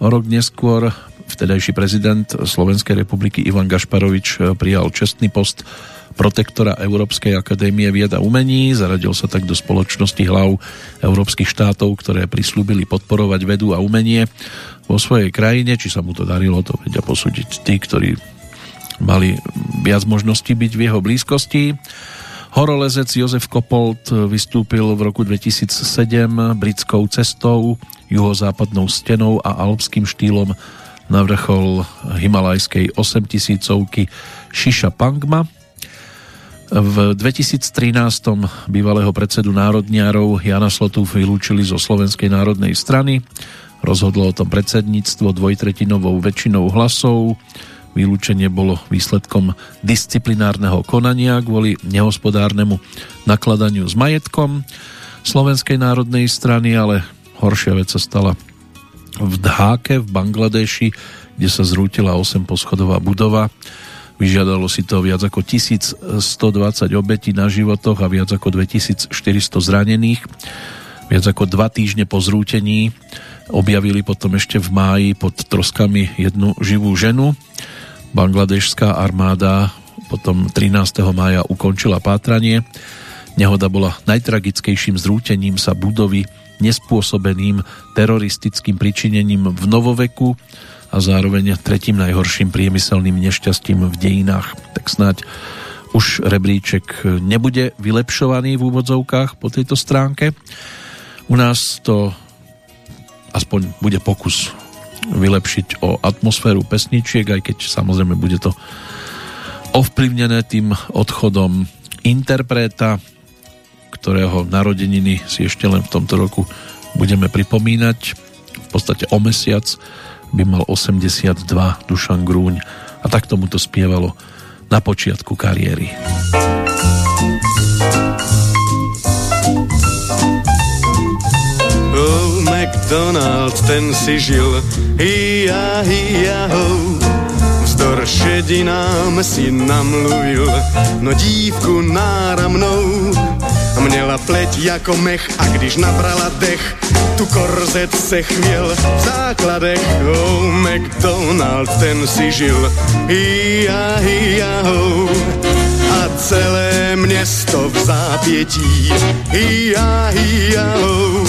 O rok neskôr vtedajší prezident Slovenskej republiky Ivan Gašparovič prijal čestný post protektora Európskej akadémie vied a umení, zaradil sa tak do spoločnosti hlav európskych štátov, ktoré prislúbili podporovať vedu a umenie vo svojej krajine, či sa mu to darilo, to vedia posúdiť tí, ktorí mali viac možností byť v jeho blízkosti. Horolezec Jozef Kopold vystúpil v roku 2007 britskou cestou, juhozápadnou stenou a alpským štýlom na vrchol himalajskej 8000 Šiša Pangma. V 2013 bývalého predsedu národniarov Jana Slotu vylúčili zo Slovenskej národnej strany. Rozhodlo o tom predsedníctvo dvojtretinovou väčšinou hlasov. Vylúčenie bolo výsledkom disciplinárneho konania kvôli nehospodárnemu nakladaniu s majetkom Slovenskej národnej strany, ale horšia vec sa stala v Dháke v Bangladeši, kde sa zrútila 8 poschodová budova Vyžiadalo si to viac ako 1120 obetí na životoch a viac ako 2400 zranených. Viac ako dva týždne po zrútení objavili potom ešte v máji pod troskami jednu živú ženu. Bangladešská armáda potom 13. mája ukončila pátranie. Nehoda bola najtragickejším zrútením sa budovy nespôsobeným teroristickým pričinením v novoveku a zároveň tretím najhorším priemyselným nešťastím v dejinách. Tak snáď už rebríček nebude vylepšovaný v úvodzovkách po tejto stránke. U nás to aspoň bude pokus vylepšiť o atmosféru pesničiek, aj keď samozrejme bude to ovplyvnené tým odchodom interpreta, ktorého narodeniny si ešte len v tomto roku budeme pripomínať v podstate o mesiac by mal 82 Dušan Grúň a tak tomu to spievalo na počiatku kariéry. Oh, McDonald, ten si žil, hia, ho. Vzdor šedinám si namluvil, no dívku náramnou Měla pleť jako mech a když nabrala dech, tu korzet se chvěl v základech. Oh, McDonald, ten si žil, hia, ho. A celé město v zápětí, hia, ho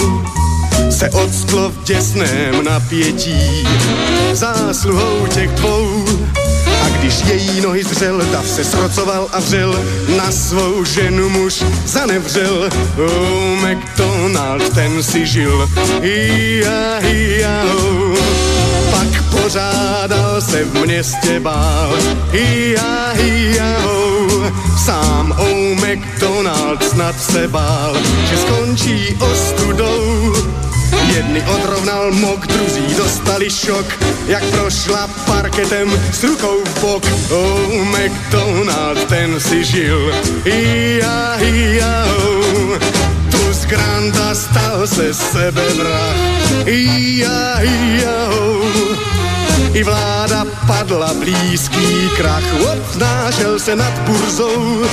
se odsklo v děsném napětí zásluhou těch dvou když její nohy zřel, dav se srocoval a vřel, na svou ženu muž zanevřel. Oh, McDonald, ten si žil, hia, oh. Pak pořádal se v městě bál, hia, oh. Sám oh, McDonald snad se bál, že skončí ostudou Jedni odrovnal mok, druzí dostali šok, jak prošla parketem s rukou v bok. Oh, McDonald, ten si žil, ia, ia, oh. Tu z Granda stal se sebe vrah, ia, ia. I vláda padla blízký krach, odnášel se nad burzou.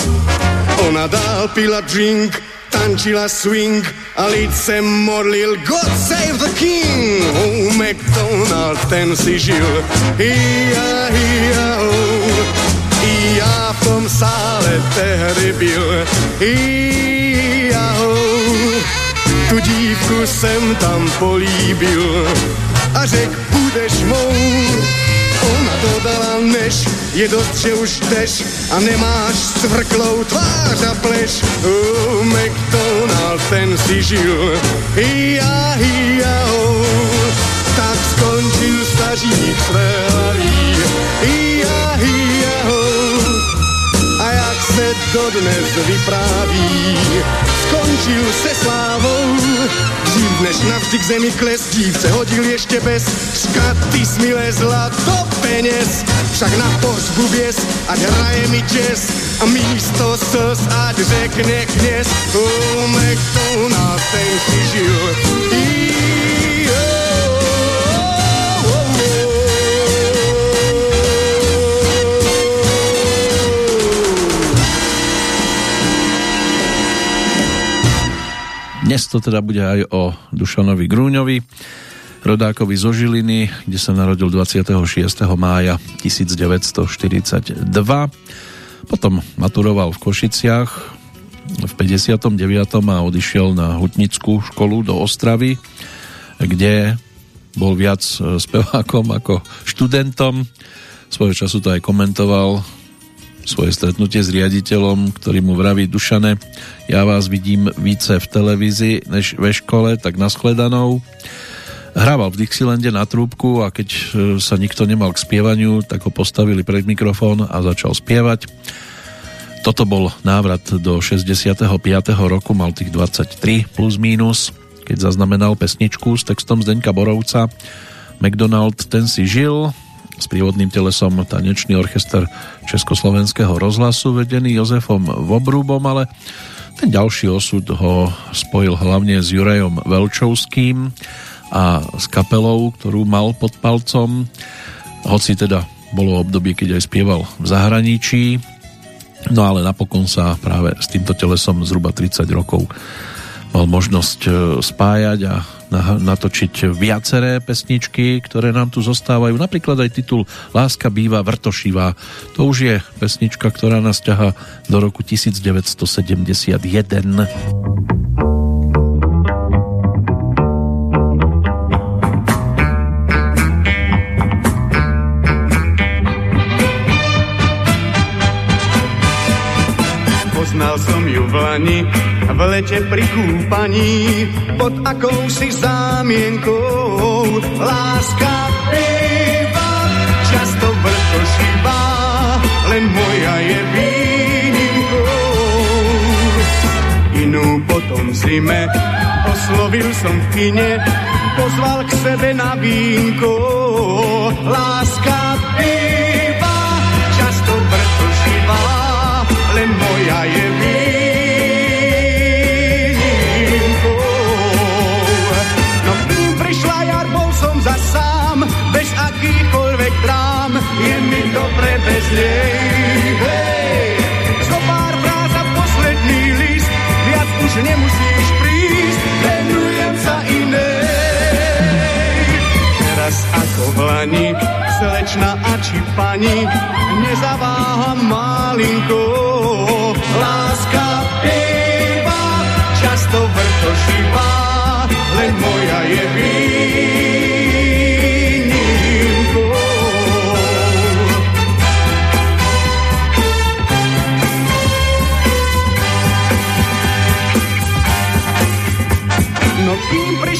Ona dál pila drink, tančila swing a lid se modlil God save the king! Oh, McDonald, ten si žil. Hia, hia, oh I já v tom sále tehdy byl. Hia, oh Tu dívku jsem tam políbil. A řek, budeš mou dodala než, je dost, že už jdeš a nemáš svrklou tvář a pleš. Oh, McDonald, ten si žil, hia, hia, oh. Tak skončil stařík své hlaví, hia, oh. A jak se dodnes vypráví, skončil se slávou, Dřív než navždy k zemi kles, dívce hodil ještě bez škaty smi lezla do peněz. Však na pohřbu věz, ať hraje mi jazz a místo slz, ať řekne kněz. Oh, McDonald, ten si žil. Dnes to teda bude aj o Dušanovi Grúňovi, rodákovi zo Žiliny, kde sa narodil 26. mája 1942. Potom maturoval v Košiciach v 59. a odišiel na hutnickú školu do Ostravy, kde bol viac spevákom ako študentom. Svojho času to aj komentoval svoje stretnutie s riaditeľom, ktorý mu vraví Dušane, ja vás vidím více v televízii než ve škole, tak nashledanou. Hrával v Dixilande na trúbku a keď e, sa nikto nemal k spievaniu, tak ho postavili pred mikrofón a začal spievať. Toto bol návrat do 65. roku, mal tých 23 plus mínus, keď zaznamenal pesničku s textom Zdeňka Borovca McDonald ten si žil, s prívodným telesom tanečný orchester Československého rozhlasu vedený Jozefom Vobrúbom, ale ten ďalší osud ho spojil hlavne s Jurajom Velčovským a s kapelou, ktorú mal pod palcom. Hoci teda bolo obdobie, keď aj spieval v zahraničí, no ale napokon sa práve s týmto telesom zhruba 30 rokov mal možnosť e, spájať a natočiť viaceré pesničky, ktoré nám tu zostávajú. Napríklad aj titul Láska býva vrtošivá. To už je pesnička, ktorá nás ťaha do roku 1971. Poznal som ju v Lani, v lete pri kúpaní, pod akousi zámienkou. Láska býva často vrtošivá, len moja je výnimkou. Inú potom zime oslovil som v kine, pozval k sebe na vínko. Láska je mi dobre bez nej. Hej, zo pár fráz a posledný list, viac už nemusíš prísť, venujem sa inej. Teraz ako v lani, slečna a či pani, nezaváham malinko. Láska býva často vrtošivá, len moja je výnimkou.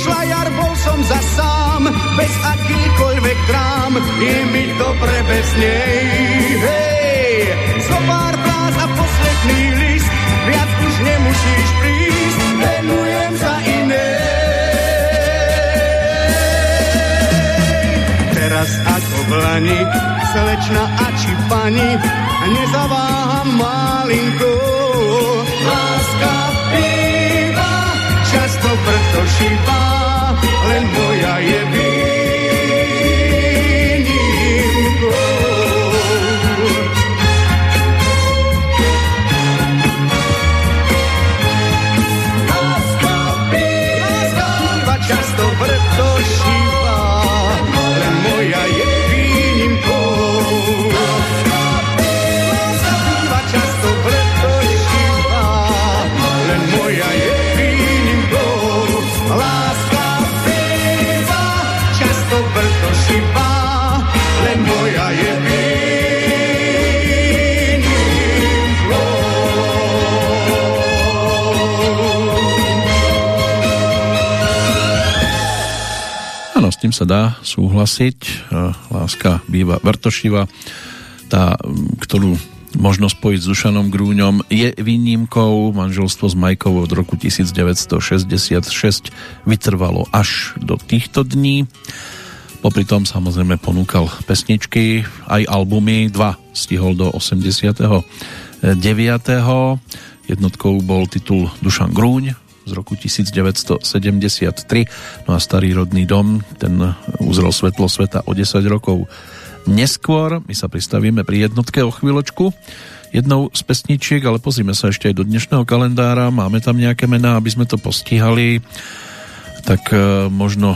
Prišla jar, bol som za sám, bez akýkoľvek drám, je mi dobre bez nej. Hej, zo pár fráz a posledný list, viac už nemusíš prísť, venujem sa inej. Teraz ako v lani, slečna a či pani, nezaváham malinko. Vrtošivá, len moja je tým sa dá súhlasiť. E, Láska býva vrtošiva. Tá, ktorú možno spojiť s Dušanom Grúňom, je výnimkou. Manželstvo s Majkou od roku 1966 vytrvalo až do týchto dní. Popri tom samozrejme ponúkal pesničky, aj albumy, dva stihol do 89. Jednotkou bol titul Dušan Grúň z roku 1973. No a starý rodný dom, ten uzrel svetlo sveta o 10 rokov neskôr. My sa pristavíme pri jednotke o chvíľočku. jednou z pesničiek, ale pozrime sa ešte aj do dnešného kalendára. Máme tam nejaké mená, aby sme to postihali. Tak e, možno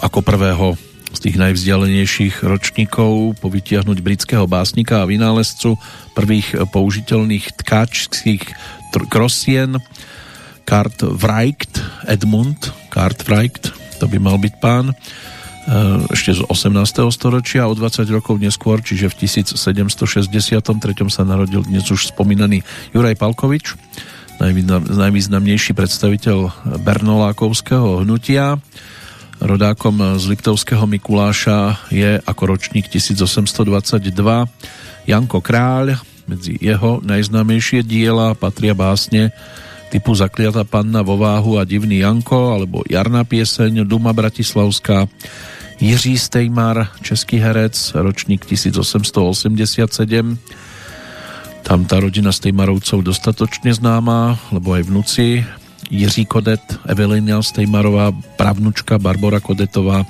ako prvého z tých najvzdialenejších ročníkov povytiahnuť britského básnika a vynálezcu prvých použiteľných tkáčských krosien Cartwright Edmund Cartwright, to by mal byť pán Eh, ešte z 18. storočia o 20 rokov neskôr, čiže v 1763. sa narodil dnes už spomínaný Juraj Palkovič, najvýznamnejší predstaviteľ Bernolákovského hnutia. Rodákom z Liptovského Mikuláša je ako ročník 1822 Janko Kráľ. Medzi jeho najznámejšie diela patria básne typu Zakliatá panna vo váhu a Divný Janko alebo Jarná pieseň, Duma Bratislavská, Jiří Stejmar, český herec, ročník 1887. Tam tá rodina Stejmarovcov dostatočne známa, lebo aj vnúci Jiří Kodet, Evelina Stejmarová, pravnučka Barbara Kodetová,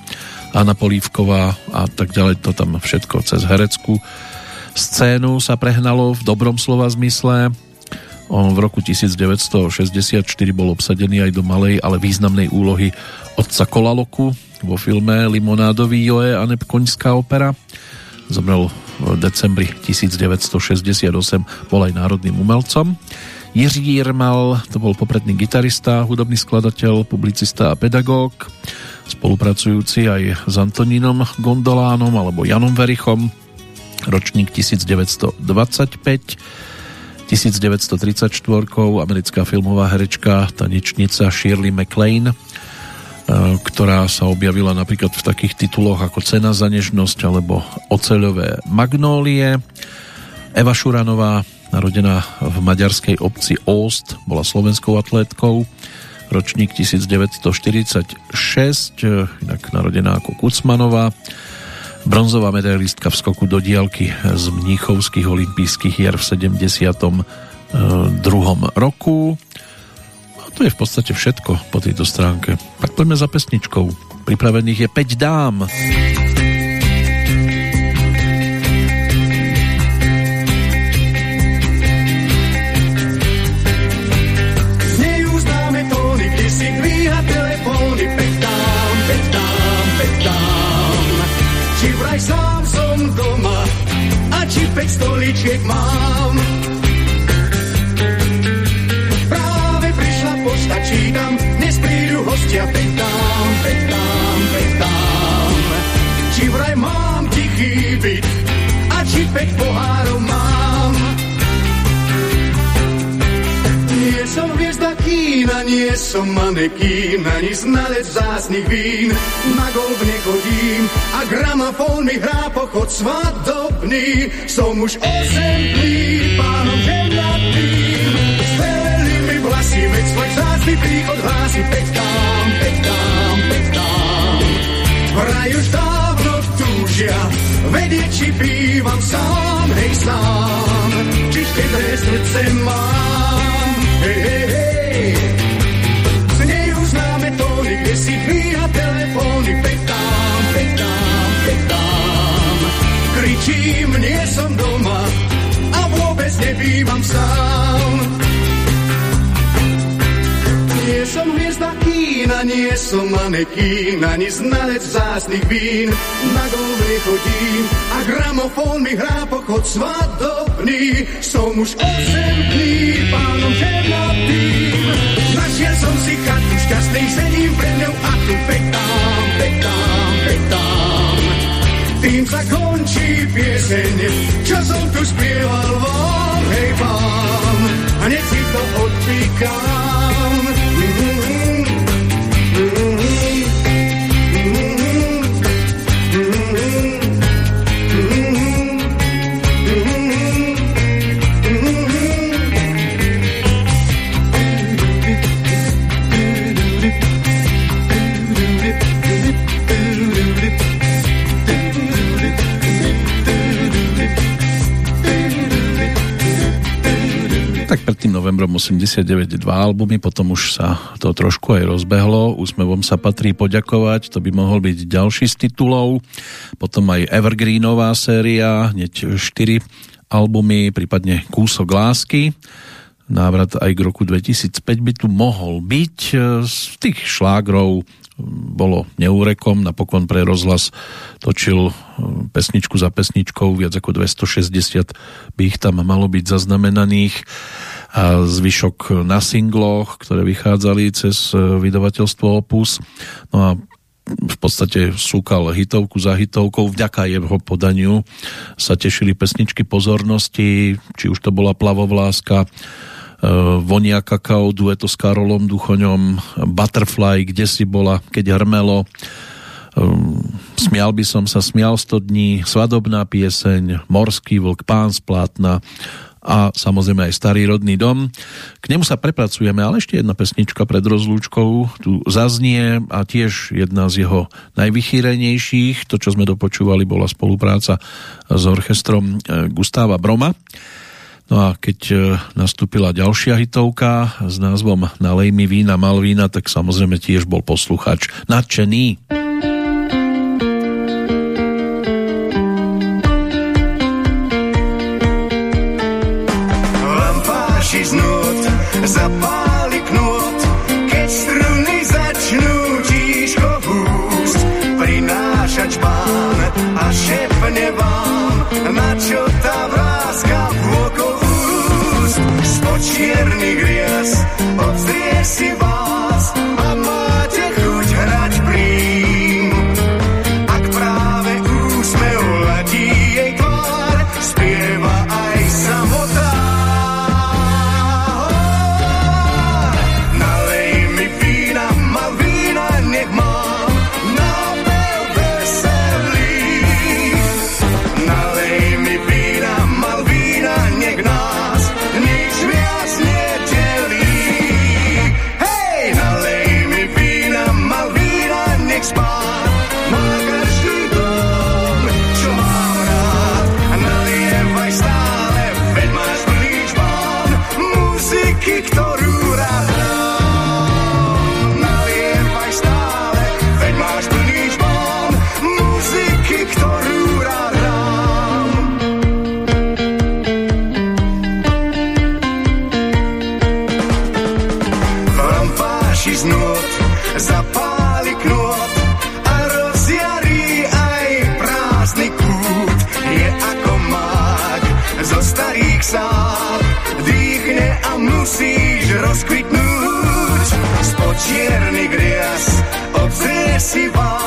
Anna Polívková a tak ďalej, to tam všetko cez hereckú scénu sa prehnalo v dobrom slova zmysle. On v roku 1964 bol obsadený aj do malej, ale významnej úlohy otca Kolaloku vo filme Limonádový Joe a Koňská opera. Zomrel v decembri 1968, bol aj národným umelcom. Jiří Jirmal, to bol popredný gitarista, hudobný skladateľ, publicista a pedagóg, spolupracujúci aj s Antonínom Gondolánom alebo Janom Verichom, ročník 1925, 1934 americká filmová herečka, tanečnica Shirley MacLaine, E, ktorá sa objavila napríklad v takých tituloch ako Cena za nežnosť alebo Oceľové magnólie. Eva Šuranová, narodená v maďarskej obci Óst, bola slovenskou atlétkou, ročník 1946, e, inak narodená ako Kucmanová, bronzová medailistka v skoku do diálky z Mníchovských olympijských hier v 72. roku to je v podstate všetko po tejto stránke. Tak poďme za pesničkou. Pripravených je 5 dám. 5 stoličiek mám. Som manekín, ani znalec vzácných vín. Na golf nechodím a gramofón mi hrá pochod svadobný. Som už osem dní pánom ženatým. Zvelili mi vlasy, veď svoj vzácný príchod hlási peťkám. Vraj už dávno túžia vedieť, či bývam sám, hej sám, či štedré srdce mám. Hej, hej. Si dvíha telefóny, petám, petám, petám. Kričím, nie som doma a vôbec nebývam sám. Nie som hviezda kína, nie som manekín, ani znalec vzácných vín. Na golve chodím a gramofón mi hrá pochod svadobný. Som už osem dní pánom ženatým. Som si chatu, šťastný sedím pre ňou a tu petám, petám, petám. Tým sa končí pieseň, čo som tu spieval vám, hej. A hneď si to odpíkam. Pred tým novembrom 89 dva albumy, potom už sa to trošku aj rozbehlo. Úsmevom sa patrí poďakovať, to by mohol byť ďalší z titulov. Potom aj Evergreenová séria, hneď 4 albumy, prípadne Kúsok lásky. Návrat aj k roku 2005 by tu mohol byť. Z tých šlágrov bolo neúrekom, napokon pre rozhlas točil pesničku za pesničkou, viac ako 260 by ich tam malo byť zaznamenaných a zvyšok na singloch, ktoré vychádzali cez vydavateľstvo Opus. No a v podstate súkal hitovku za hitovkou, vďaka jeho podaniu sa tešili pesničky pozornosti, či už to bola Plavovláska, e, Vonia kakao, dueto s Karolom Duchoňom, Butterfly, kde si bola, keď hrmelo, e, Smial by som sa, smial 100 dní, svadobná pieseň, Morský vlk, pán z plátna, a samozrejme aj Starý rodný dom. K nemu sa prepracujeme, ale ešte jedna pesnička pred rozlúčkou tu zaznie a tiež jedna z jeho najvychýrenejších. To, čo sme dopočúvali, bola spolupráca s orchestrom e, Gustáva Broma. No a keď e, nastúpila ďalšia hitovka s názvom Nalej mi vína, mal vína, tak samozrejme tiež bol posluchač nadšený. zapáli si vás Spod čiernych rias obzrie si vás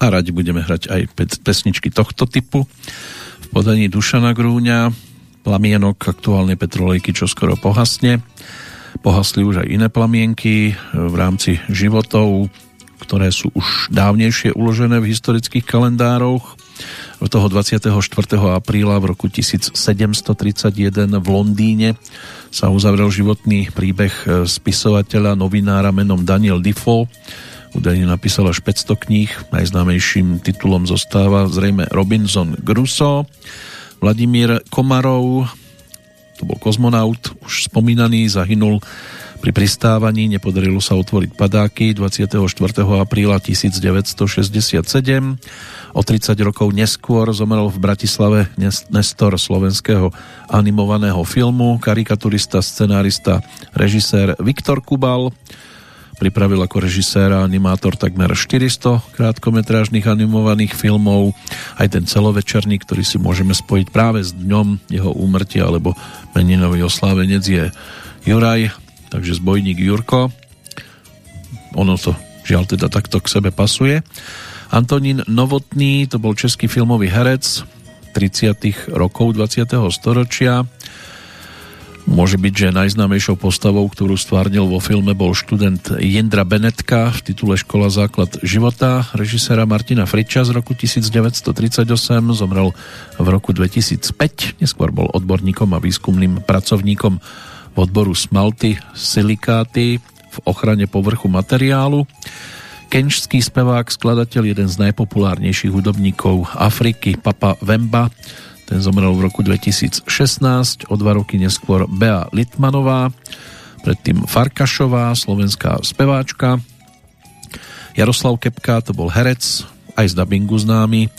a radi budeme hrať aj pe- pesničky tohto typu. V podaní Dušana Grúňa plamienok aktuálne petrolejky čo skoro pohasne. Pohasli už aj iné plamienky v rámci životov ktoré sú už dávnejšie uložené v historických kalendároch. V toho 24. apríla v roku 1731 v Londýne sa uzavrel životný príbeh spisovateľa, novinára menom Daniel Defoe, Údajne napísal až 500 kníh, najznámejším titulom zostáva zrejme Robinson Crusoe. Vladimír Komarov, to bol kozmonaut, už spomínaný, zahynul pri pristávaní, nepodarilo sa otvoriť padáky 24. apríla 1967. O 30 rokov neskôr zomrel v Bratislave Nestor slovenského animovaného filmu, karikaturista, scenárista, režisér Viktor Kubal. Pripravil ako režisér a animátor takmer 400 krátkometrážnych animovaných filmov. Aj ten celovečerný, ktorý si môžeme spojiť práve s dňom jeho úmrtia, alebo meninový oslávenec je Juraj takže zbojník Jurko. Ono to žiaľ teda takto k sebe pasuje. Antonín Novotný, to bol český filmový herec 30. rokov 20. storočia. Môže byť, že najznámejšou postavou, ktorú stvárnil vo filme, bol študent Jendra Benetka v titule Škola základ života režisera Martina Friča z roku 1938. Zomrel v roku 2005. Neskôr bol odborníkom a výskumným pracovníkom v odboru smalty, silikáty v ochrane povrchu materiálu. Kenčský spevák, skladateľ, jeden z najpopulárnejších hudobníkov Afriky, Papa Vemba, ten zomrel v roku 2016, o dva roky neskôr Bea Litmanová, predtým Farkašová, slovenská speváčka, Jaroslav Kepka, to bol herec, aj z dubbingu známy,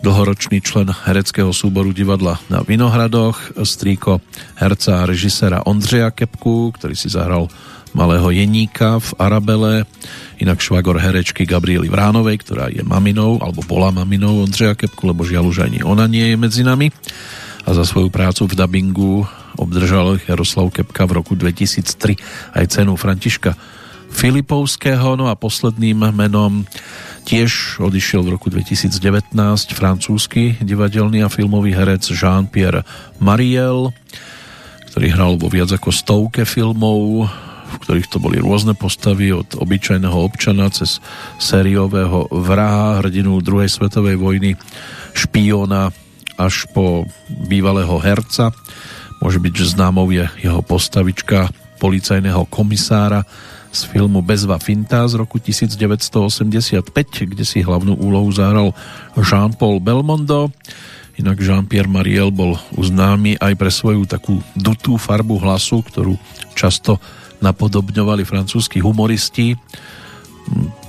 dlhoročný člen hereckého súboru divadla na Vinohradoch, strýko herca a režisera Ondřeja Kepku, ktorý si zahral malého Jeníka v Arabele, inak švagor herečky Gabriely Vránovej, ktorá je maminou, alebo bola maminou Ondřeja Kepku, lebo žiaľ už ani ona nie je medzi nami. A za svoju prácu v dabingu obdržal Jaroslav Kepka v roku 2003 aj cenu Františka Filipovského, no a posledným menom Tiež odišiel v roku 2019 francúzsky divadelný a filmový herec Jean-Pierre Mariel, ktorý hral vo viac ako stovke filmov, v ktorých to boli rôzne postavy od obyčajného občana cez sériového vraha, hrdinu druhej svetovej vojny, špiona až po bývalého herca. Môže byť, že známou je jeho postavička policajného komisára z filmu Bezva Finta z roku 1985, kde si hlavnú úlohu zahral Jean-Paul Belmondo. Inak Jean-Pierre Mariel bol uznámy aj pre svoju takú dutú farbu hlasu, ktorú často napodobňovali francúzskí humoristi.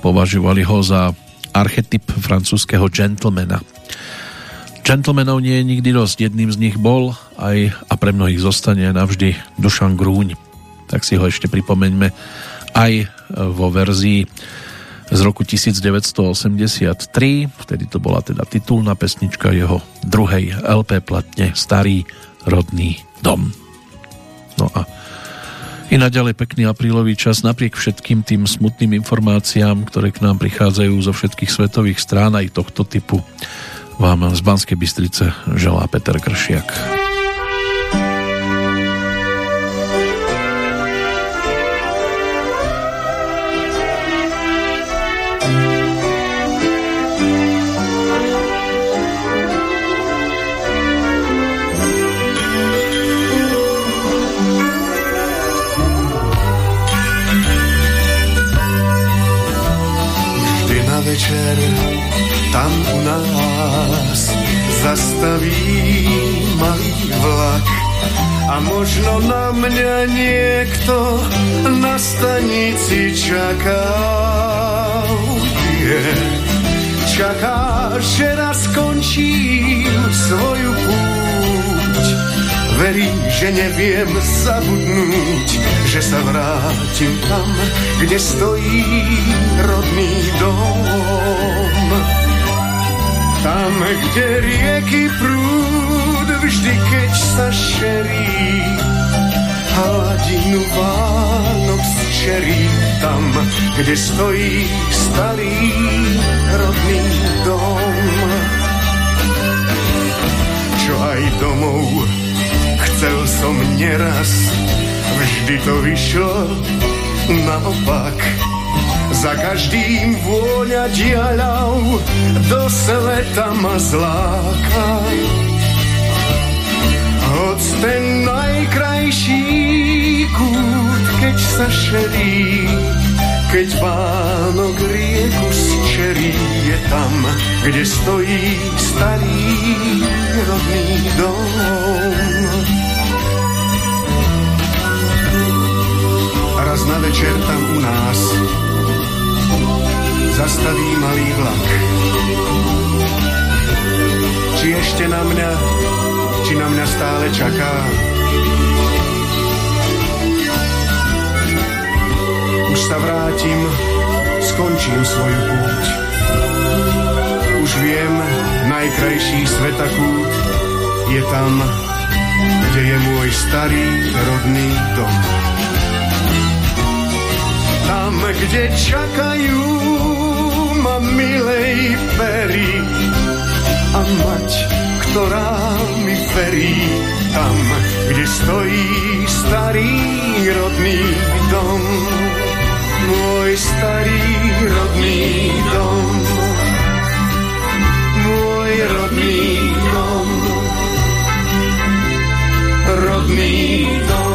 Považovali ho za archetyp francúzského gentlemana. Gentlemanov nie je nikdy dosť. Jedným z nich bol aj a pre mnohých zostane navždy Dušan Grúň. Tak si ho ešte pripomeňme aj e, vo verzii z roku 1983, vtedy to bola teda titulná pesnička jeho druhej LP platne Starý rodný dom. No a i naďalej pekný aprílový čas napriek všetkým tým smutným informáciám, ktoré k nám prichádzajú zo všetkých svetových strán aj tohto typu vám z Banskej Bystrice želá Peter Kršiak. Večer tam u nás zastaví malý vlak a možno na mňa niekto na stanici čaká. Yeah. Čaká, že raz skončím svoju púť. Verí, že neviem zabudnúť, že sa vrátim tam, kde stojí rodný dom. Tam, kde rieky prúd vždy, keď sa šerí, hladinu Vánok zčerí. Tam, kde stojí starý rodný dom. Čo aj domov chcel som neraz, vždy to vyšlo naopak za každým vôňa diaľav do sveta ma zláka. Hoď ten najkrajší kút, keď sa šerí, Keď Vánok rieku zčerí, je tam, kde stojí starý rodný dom. Raz na večer tam u nás zastaví malý vlak. Či ešte na mňa, či na mňa stále čaká. Už sa vrátim, skončím svoju púť. Už viem, najkrajší svetakút je tam, kde je môj starý rodný dom. Tam, kde čakajú ma milej pery a mať, ktorá mi verí. Tam, kde stojí starý rodný dom, môj starý rodný dom, môj rodný dom, rodný dom.